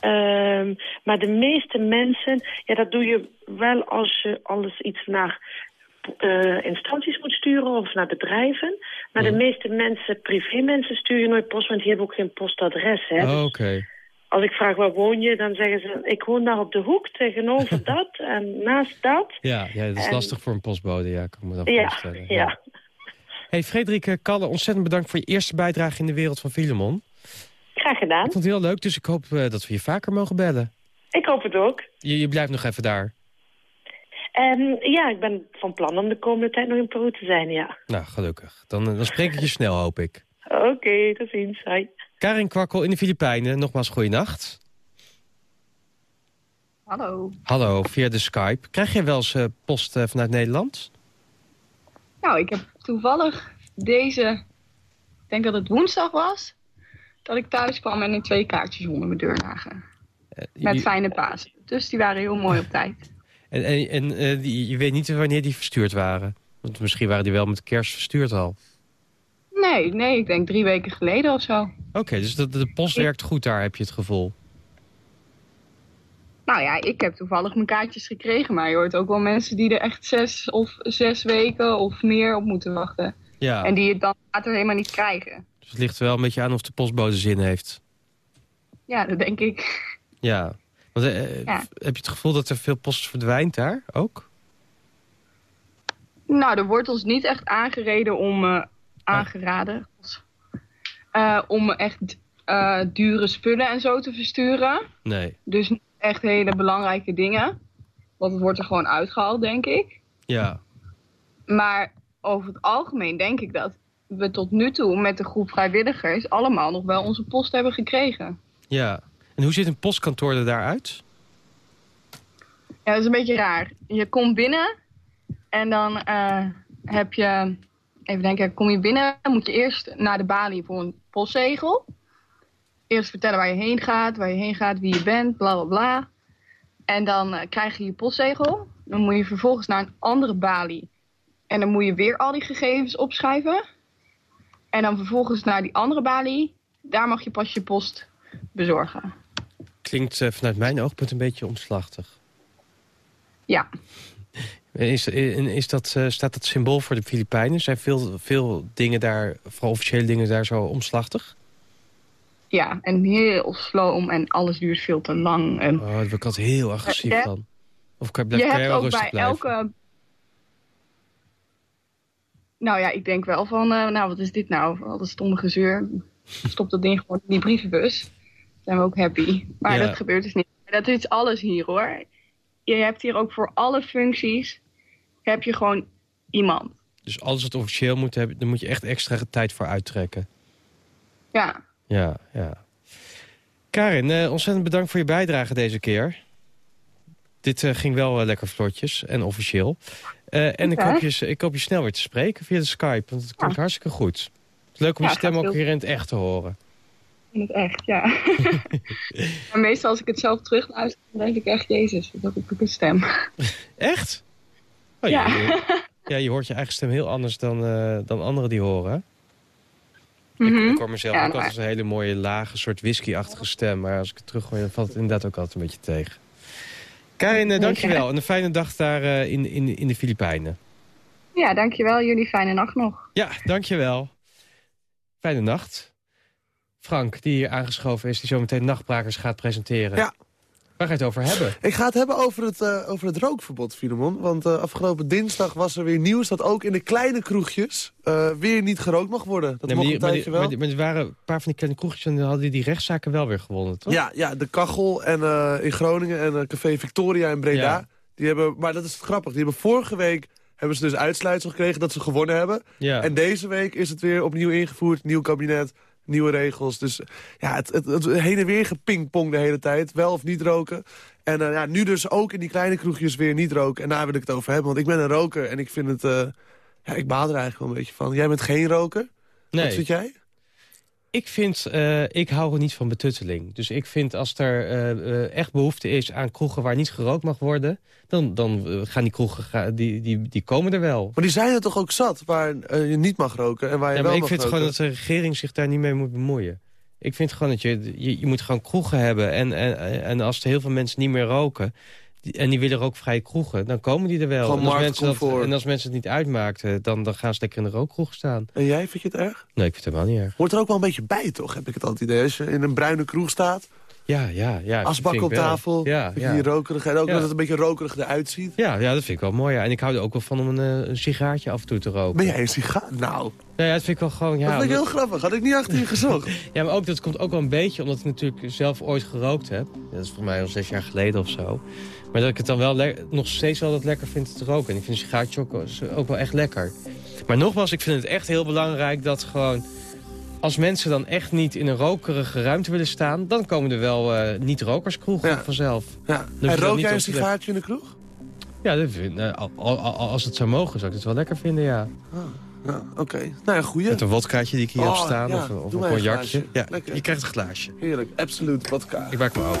Ehm, maar de meeste mensen, ja, dat doe je wel als je alles iets naar eh, instanties moet sturen of naar bedrijven. Maar de meeste mensen, privé-mensen, stuur je nooit post, want die hebben ook geen postadres. Hè? Oh, Dus Oké. als ik vraag waar woon je, dan zeggen ze, ik woon daar op de hoek tegenover [LAUGHS] dat en naast dat. Ja, ja, dat is En- lastig voor een postbode, ja, kan ik me dan Ja, voorstellen. ja. Hey, Frederik eh, Kalle, ontzettend bedankt voor je eerste bijdrage in de wereld van Filemon. Graag gedaan. Ik vond het heel leuk, dus ik hoop eh, dat we je vaker mogen bellen. Ik hoop het ook. Je, je blijft nog even daar. En ja, ik ben van plan om de komende tijd nog in Peru te zijn, ja. Nou, gelukkig. Dan, eh, dan spreek ik je snel, hoop ik. Oké, tot ziens. Hoi. Karin Kwakkel in de Filipijnen, nogmaals goeienacht. Hallo. Hallo, via de Skype. Krijg jij wel eens eh, post eh, vanuit Nederland? Nou, ik heb toevallig deze, ik denk dat het woensdag was, dat ik thuis kwam en er twee kaartjes onder mijn deur lagen. Met je- fijne paas. Dus die waren heel mooi op tijd. En, en, en eh, die, je weet niet wanneer die verstuurd waren? Want misschien waren die wel met kerst verstuurd al. Nee, nee, ik denk drie weken geleden of zo. Oké, dus de, de post werkt goed daar, heb je het gevoel. Nou ja, ik heb toevallig mijn kaartjes gekregen, maar je hoort ook wel mensen die er echt zes of zes weken of meer op moeten wachten. Ja, En die het dan later helemaal niet krijgen. dus het ligt wel een beetje aan of de postbode zin heeft. Ja, dat denk ik. Ja. Want, eh, Ja. Heb je het gevoel dat er veel post verdwijnt daar ook? Nou, er wordt ons niet echt aangereden om, eh, aangeraden, eh, om echt eh, dure spullen en zo te versturen. Nee. Dus niet echt hele belangrijke dingen. Want het wordt er gewoon uitgehaald, denk ik. Ja. Maar over het algemeen denk ik dat we tot nu toe met de groep vrijwilligers allemaal nog wel onze post hebben gekregen. Ja. En hoe ziet een postkantoor er daaruit? Ja, dat is een beetje raar. Je komt binnen en dan eh, heb je... Even denken, kom je binnen, moet je eerst naar de balie voor een postzegel. Eerst vertellen waar je heen gaat, waar je heen gaat, wie je bent, bla bla bla. En dan eh, krijg je je postzegel. Dan moet je vervolgens naar een andere balie. En dan moet je weer al die gegevens opschrijven. En dan vervolgens naar die andere balie. Daar mag je pas je post bezorgen. Klinkt eh, vanuit mijn oogpunt een beetje omslachtig. Ja. Is, is dat, eh, staat dat symbool voor de Filipijnen? Zijn veel, veel dingen daar, vooral officiële dingen daar zo omslachtig? Ja, en heel sloom en alles duurt veel te lang. En Oh, daar word ik altijd heel agressief Ja. van. Of kan, blijf, je kan jij wel rustig bij blijven? elke... Nou ja, ik denk wel van, eh, nou wat is dit nou? Al dat stomme gezeur. Stop dat ding gewoon in die brievenbus. Zijn we ook happy. Maar Ja. dat gebeurt dus niet. Dat is alles hier hoor. Je hebt hier ook voor alle functies, heb je gewoon iemand. Dus alles wat officieel moet hebben, daar moet je echt extra tijd voor uittrekken. Ja, Ja, ja. Karin, eh, ontzettend bedankt voor je bijdrage deze keer. Dit eh, ging wel eh, lekker vlotjes en officieel. Eh, en ik hoop, je, ik hoop je snel weer te spreken via de Skype, want het klinkt hartstikke goed. Leuk om Ja, je stem ook weer in het echt te horen. In het echt, ja. [LAUGHS] maar meestal als ik het zelf terugluister, dan denk ik echt, jezus, wat heb ik een stem. Echt? Oh, Ja. Ja, je hoort je eigen stem heel anders dan, eh, dan anderen die horen. Mhm. Ik hoor mezelf Ja, ook altijd een hele mooie, lage, soort whisky-achtige stem. Maar als ik het teruggooi, dan valt het inderdaad ook altijd een beetje tegen. Karin, eh, dankjewel. En een fijne dag daar eh, in, in, in de Filipijnen. Ja, dankjewel. Jullie fijne nacht nog. Ja, dankjewel. Fijne nacht. Frank, die hier aangeschoven is, die zometeen Nachtbrakers gaat presenteren. Ja. Waar ga je het over hebben? Ik ga het hebben over het, eh, over het rookverbod, Filemon. Want eh, afgelopen dinsdag was er weer nieuws dat ook in de kleine kroegjes eh, weer niet gerookt mag worden. Dat Nee, mocht een tijdje wel. maar, die- maar er waren een paar van die kleine kroegjes en dan hadden die, die rechtszaken wel weer gewonnen, toch? Ja, ja, de Kachel en, in Groningen en Café Victoria in Breda. Ja. Die hebben, maar dat is grappig. Die hebben vorige week hebben ze dus uitsluitsel gekregen dat ze gewonnen hebben. Ja. En deze week is het weer opnieuw ingevoerd. Nieuw kabinet, nieuwe regels. Dus ja, het, het, het heen en weer gepingpong de hele tijd. Wel of niet roken. En eh, ja, nu dus ook in die kleine kroegjes weer niet roken. En daar wil ik het over hebben. Want ik ben een roker en ik vind het... eh, ja, ik baal er eigenlijk wel een beetje van. Jij bent geen roker? Nee. Wat vind jij? Ik vind, eh, ik hou er niet van betutteling. Dus ik vind als er eh, eh, echt behoefte is aan kroegen waar niet gerookt mag worden... dan, dan gaan die kroegen, die, die, die komen er wel. Maar die zijn er toch ook zat waar je niet mag roken en waar je Ja, wel maar ik mag vind roken? gewoon dat de regering zich daar niet mee moet bemoeien. Ik vind gewoon dat je, je, je moet gewoon kroegen hebben. En, en, en als er heel veel mensen niet meer roken... en die willen rookvrije kroegen, dan komen die er wel. Gewoon en, als mensen dat, en als mensen het niet uitmaakten, dan, dan gaan ze lekker in de rookkroeg staan. En jij, vind je het erg? Nee, ik vind het helemaal niet erg. Hoort er ook wel een beetje bij, toch? Heb ik het altijd idee. Als je in een bruine kroeg staat, Ja, ja, ja. asbak op tafel, Ja, die rokerig. En ook Ja. dat het een beetje rokerig eruit ziet. Ja, ja, dat vind ik wel mooi. Ja. En ik hou er ook wel van om een, eh, een sigaartje af en toe te roken. Ben jij een sigaar? Nou, Ja, dat vind ik wel gewoon... Ja, dat vind ik heel grappig. Had ik niet achter je [LAUGHS] gezocht. Ja, maar ook, dat komt ook wel een beetje omdat ik natuurlijk zelf ooit gerookt heb. Dat is voor mij al zes jaar geleden of zo. Maar dat ik het dan wel nog steeds wel dat lekker vind te roken. En ik vind een sigaartje ook, wel echt lekker. Maar nogmaals, ik vind het echt heel belangrijk dat gewoon... Als mensen dan echt niet in een rokerige ruimte willen staan... dan komen er wel eh niet-rokerskroegen vanzelf. Ja. Dan hoef En rook jij een sigaartje in de kroeg? Ja, dat vind, al- als het zou mogen, zou ik het wel lekker vinden, ja. Ja, oké. Nou ja, goeie. Met een wodkaatje die ik hier heb Oh, staan, ja. of, een een cognacje. Ja, je krijgt een glaasje. Heerlijk, absoluut vodka. Ik maak me open.